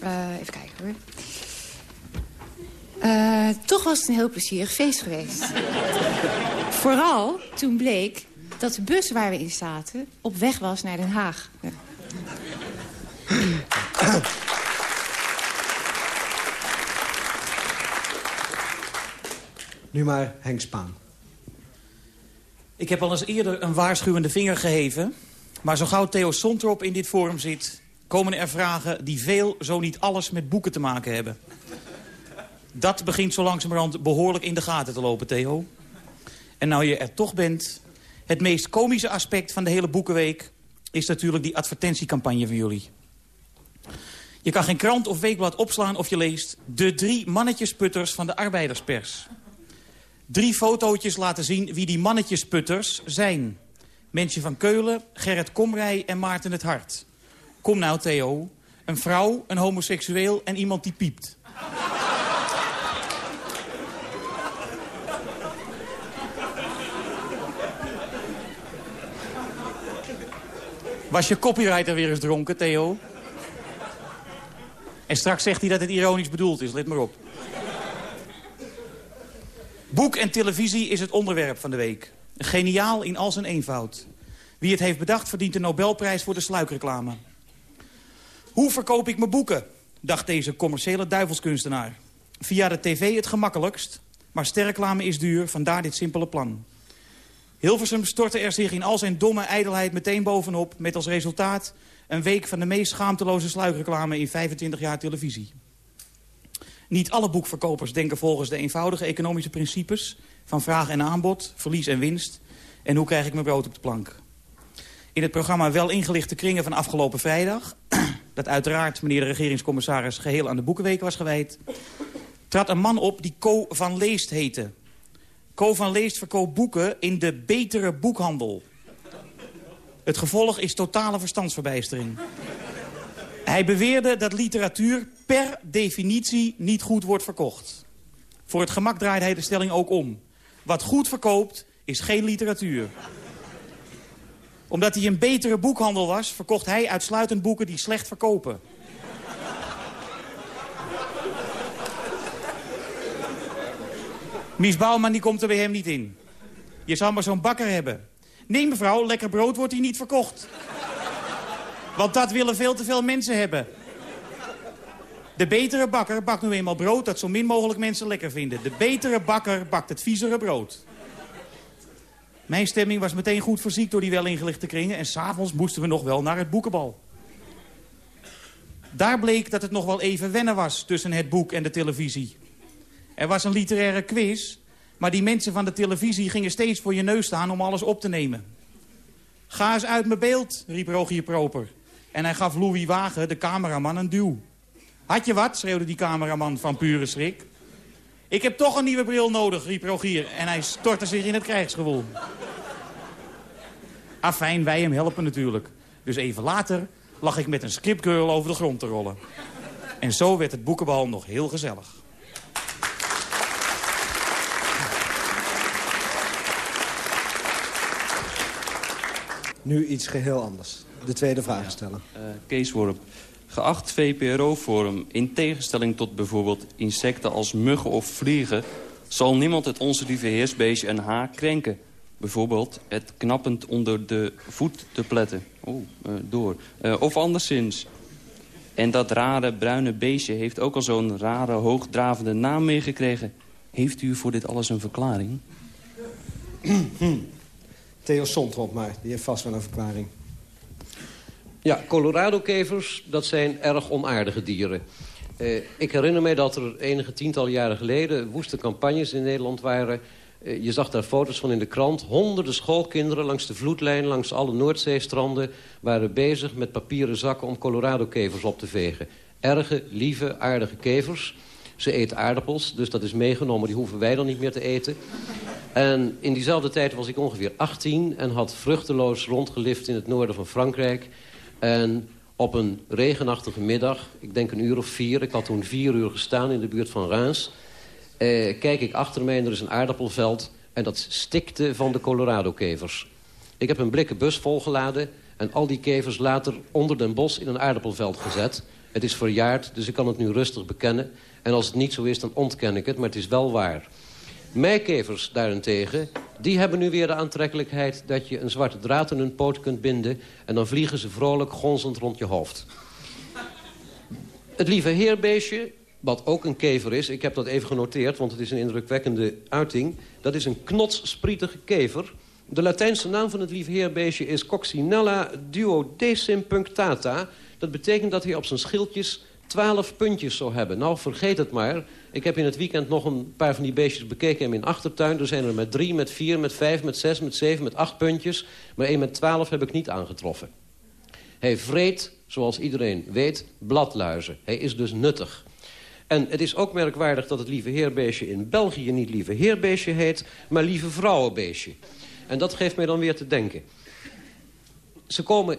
eh, even kijken hoor. Eh, toch was het een heel plezierig feest geweest. Vooral toen bleek dat de bus waar we in zaten... op weg was naar Den Haag. Nu maar Henk Spaan. Ik heb al eens eerder een waarschuwende vinger geheven. Maar zo gauw Theo Sontrop in dit forum zit... komen er vragen die veel, zo niet alles, met boeken te maken hebben. Dat begint zo langzamerhand behoorlijk in de gaten te lopen, Theo. En nou je er toch bent... het meest komische aspect van de hele Boekenweek... is natuurlijk die advertentiecampagne van jullie. Je kan geen krant of weekblad opslaan of je leest... de drie mannetjesputters van de arbeiderspers. Drie fotootjes laten zien wie die mannetjesputters zijn. Mensje van Keulen, Gerrit Komrij en Maarten het Hart. Kom nou, Theo. Een vrouw, een homoseksueel en iemand die piept. Was je copywriter weer eens dronken, Theo? En straks zegt hij dat het ironisch bedoeld is, let maar op. Boek en televisie is het onderwerp van de week. Geniaal in al zijn eenvoud. Wie het heeft bedacht verdient de Nobelprijs voor de sluikreclame. Hoe verkoop ik mijn boeken? dacht deze commerciële duivelskunstenaar. Via de tv het gemakkelijkst, maar sterreclame is duur, vandaar dit simpele plan. Hilversum stortte er zich in al zijn domme ijdelheid meteen bovenop... met als resultaat een week van de meest schaamteloze sluikreclame in 25 jaar televisie. Niet alle boekverkopers denken volgens de eenvoudige economische principes... van vraag en aanbod, verlies en winst... en hoe krijg ik mijn brood op de plank. In het programma Wel ingelichte kringen van afgelopen vrijdag... dat uiteraard, meneer de regeringscommissaris, geheel aan de Boekenweek was gewijd... trad een man op die Co van Leest heette. Co van Leest verkoopt boeken in de betere boekhandel. Het gevolg is totale verstandsverbijstering. Hij beweerde dat literatuur per definitie niet goed wordt verkocht. Voor het gemak draaide hij de stelling ook om. Wat goed verkoopt, is geen literatuur. Omdat hij een betere boekhandel was, verkocht hij uitsluitend boeken die slecht verkopen. Mies Bouwman die komt er bij hem niet in. Je zal maar zo'n bakker hebben. Nee mevrouw, lekker brood wordt hier niet verkocht. Want dat willen veel te veel mensen hebben. De betere bakker bakt nu eenmaal brood dat zo min mogelijk mensen lekker vinden. De betere bakker bakt het viezere brood. Mijn stemming was meteen goed verziekt door die wel ingelichte kringen... en s'avonds moesten we nog wel naar het boekenbal. Daar bleek dat het nog wel even wennen was tussen het boek en de televisie. Er was een literaire quiz, maar die mensen van de televisie gingen steeds voor je neus staan om alles op te nemen. Ga eens uit mijn beeld, riep Rogier Proper. En hij gaf Louis Wagen, de cameraman, een duw. Had je wat, schreeuwde die cameraman van pure schrik. Ik heb toch een nieuwe bril nodig, riep Rogier. En hij stortte zich in het krijgsgewoel. Afijn, wij hem helpen natuurlijk. Dus even later lag ik met een scriptgirl over de grond te rollen. En zo werd het boekenbal nog heel gezellig. Nu iets geheel anders. De tweede vraag stellen. Uh, Kees Worp. Geacht VPRO-forum, in tegenstelling tot bijvoorbeeld insecten als muggen of vliegen... zal niemand het onze lieve heersbeestje een haar krenken. Bijvoorbeeld het knappend onder de voet te pletten. Oh, uh, door. Uh, of anderszins. En dat rare bruine beestje heeft ook al zo'n rare hoogdravende naam meegekregen. Heeft u voor dit alles een verklaring? Theo Sontrop maar, die heeft vast wel een verklaring. Ja, Colorado-kevers, dat zijn erg onaardige dieren. Uh, ik herinner mij dat er enige tientallen jaren geleden... woeste campagnes in Nederland waren. Uh, je zag daar foto's van in de krant. Honderden schoolkinderen langs de vloedlijn, langs alle Noordzeestranden... waren bezig met papieren zakken om Colorado-kevers op te vegen. Erge, lieve, aardige kevers. Ze eten aardappels, dus dat is meegenomen. Die hoeven wij dan niet meer te eten. En in diezelfde tijd was ik ongeveer 18... en had vruchteloos rondgelift in het noorden van Frankrijk... En op een regenachtige middag, ik denk een uur of vier... ik had toen vier uur gestaan in de buurt van Reims... Eh, kijk ik achter mij en er is een aardappelveld... en dat stikte van de Colorado-kevers. Ik heb een blikken bus volgeladen... en al die kevers later onder den bos in een aardappelveld gezet. Het is verjaard, dus ik kan het nu rustig bekennen. En als het niet zo is, dan ontken ik het, maar het is wel waar. Meikevers daarentegen, die hebben nu weer de aantrekkelijkheid... dat je een zwarte draad in hun poot kunt binden... en dan vliegen ze vrolijk gonzend rond je hoofd. Het lieve heerbeestje, wat ook een kever is... ik heb dat even genoteerd, want het is een indrukwekkende uiting... dat is een knotssprietige kever. De Latijnse naam van het lieve heerbeestje is Coccinella duodecimpunctata. Dat betekent dat hij op zijn schildjes twaalf puntjes zou hebben. Nou, vergeet het maar. Ik heb in het weekend nog een paar van die beestjes bekeken in mijn achtertuin. Er zijn er met drie, met vier, met vijf, met zes, met zeven, met acht puntjes. Maar één met twaalf heb ik niet aangetroffen. Hij vreet zoals iedereen weet, bladluizen. Hij is dus nuttig. En het is ook merkwaardig dat het lieve heerbeestje in België niet lieve heerbeestje heet... maar lieve vrouwenbeestje. En dat geeft mij dan weer te denken. Ze komen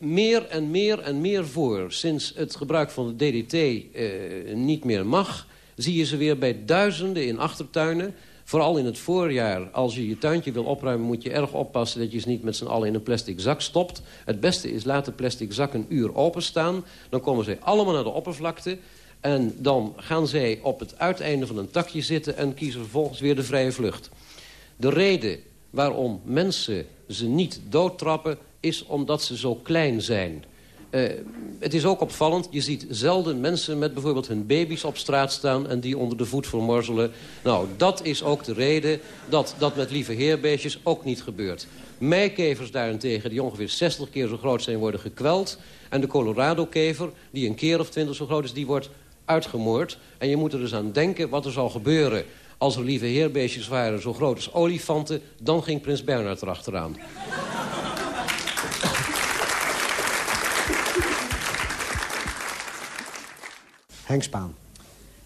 meer en meer en meer voor. Sinds het gebruik van de DDT eh, niet meer mag... zie je ze weer bij duizenden in achtertuinen... Vooral in het voorjaar, als je je tuintje wil opruimen... moet je erg oppassen dat je ze niet met z'n allen in een plastic zak stopt. Het beste is laat de plastic zak een uur openstaan. Dan komen ze allemaal naar de oppervlakte. En dan gaan zij op het uiteinde van een takje zitten... en kiezen vervolgens weer de vrije vlucht. De reden waarom mensen ze niet doodtrappen... is omdat ze zo klein zijn. Uh, het is ook opvallend, je ziet zelden mensen met bijvoorbeeld hun baby's op straat staan... en die onder de voet vermorzelen. Nou, dat is ook de reden dat dat met lieve heerbeestjes ook niet gebeurt. Meikevers daarentegen, die ongeveer 60 keer zo groot zijn, worden gekweld. En de Colorado-kever, die een keer of twintig zo groot is, die wordt uitgemoord. En je moet er dus aan denken wat er zal gebeuren... als er lieve heerbeestjes waren zo groot als olifanten... dan ging prins Bernhard erachteraan.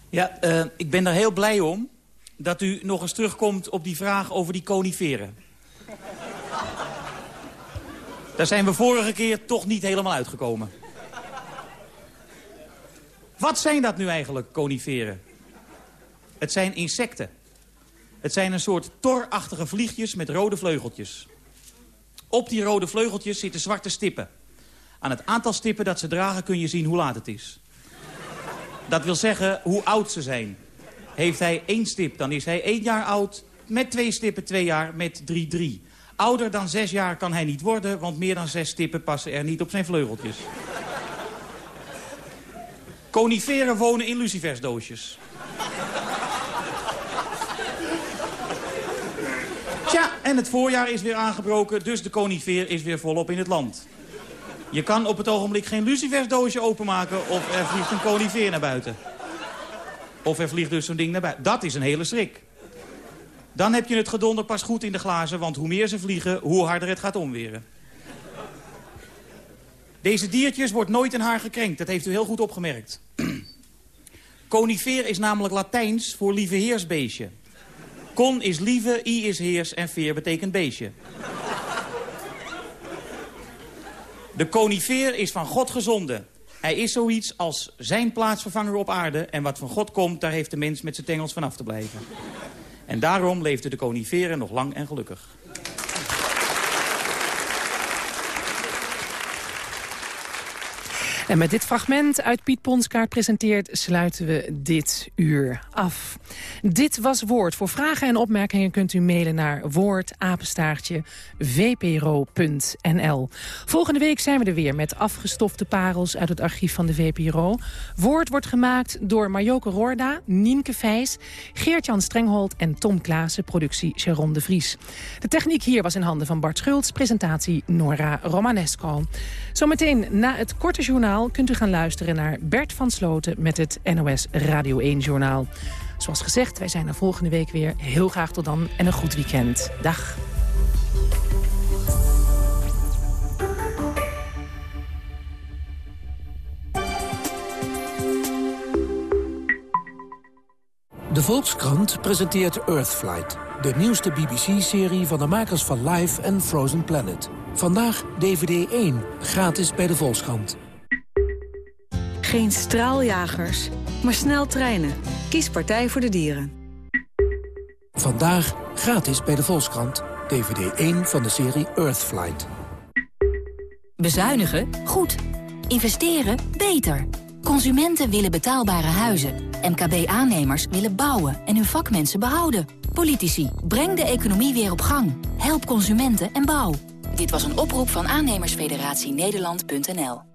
Ja, uh, ik ben er heel blij om dat u nog eens terugkomt op die vraag over die coniferen. Daar zijn we vorige keer toch niet helemaal uitgekomen. Wat zijn dat nu eigenlijk, coniferen? Het zijn insecten. Het zijn een soort torachtige vliegjes met rode vleugeltjes. Op die rode vleugeltjes zitten zwarte stippen. Aan het aantal stippen dat ze dragen kun je zien hoe laat het is. Dat wil zeggen hoe oud ze zijn. Heeft hij één stip, dan is hij één jaar oud. Met twee stippen twee jaar, met drie drie. Ouder dan zes jaar kan hij niet worden, want meer dan zes stippen passen er niet op zijn vleugeltjes. Coniferen wonen in lucifersdoosjes. Tja, en het voorjaar is weer aangebroken, dus de conifeer is weer volop in het land. Je kan op het ogenblik geen lucifersdoosje openmaken of er vliegt een conifeer naar buiten. Of er vliegt dus zo'n ding naar buiten. Dat is een hele schrik. Dan heb je het gedonder pas goed in de glazen, want hoe meer ze vliegen, hoe harder het gaat omweren. Deze diertjes wordt nooit in haar gekrenkt, dat heeft u heel goed opgemerkt. Conifeer is namelijk Latijns voor lieve heersbeestje. Con is lieve, i is heers en veer betekent beestje. De conifeer is van God gezonden. Hij is zoiets als zijn plaatsvervanger op aarde... en wat van God komt, daar heeft de mens met zijn tengels vanaf te blijven. En daarom leefden de coniferen nog lang en gelukkig. En met dit fragment uit Piet Ponskaart presenteert sluiten we dit uur af. Dit was Woord. Voor vragen en opmerkingen kunt u mailen naar woordapenstaartje vpro.nl. Volgende week zijn we er weer met afgestofte parels uit het archief van de VPRO. Woord wordt gemaakt door Marjoke Rorda, Nienke Vijs, Geert-Jan Strenghold en Tom Klaassen, productie Sharon de Vries. De techniek hier was in handen van Bart Schultz, presentatie Nora Romanesco. Zometeen na het korte journaal kunt u gaan luisteren naar Bert van Sloten met het NOS Radio 1-journaal. Zoals gezegd, wij zijn er volgende week weer. Heel graag tot dan en een goed weekend. Dag. De Volkskrant presenteert Earthflight, de nieuwste BBC-serie van de makers van Life en Frozen Planet. Vandaag DVD 1, gratis bij de Volkskrant. Geen straaljagers, maar snel treinen. Kies Partij voor de Dieren. Vandaag gratis bij de Volkskrant. DVD 1 van de serie Earthflight. Bezuinigen? Goed. Investeren? Beter. Consumenten willen betaalbare huizen. MKB-aannemers willen bouwen en hun vakmensen behouden. Politici, breng de economie weer op gang. Help consumenten en bouw. Dit was een oproep van aannemersfederatie Nederland.nl.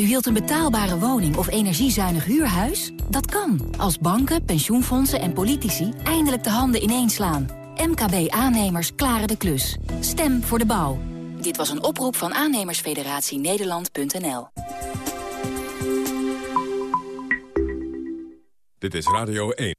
U wilt een betaalbare woning of energiezuinig huurhuis? Dat kan, als banken, pensioenfondsen en politici eindelijk de handen ineenslaan. MKB-aannemers klaren de klus. Stem voor de bouw. Dit was een oproep van aannemersfederatie Nederland.nl. Dit is Radio 1.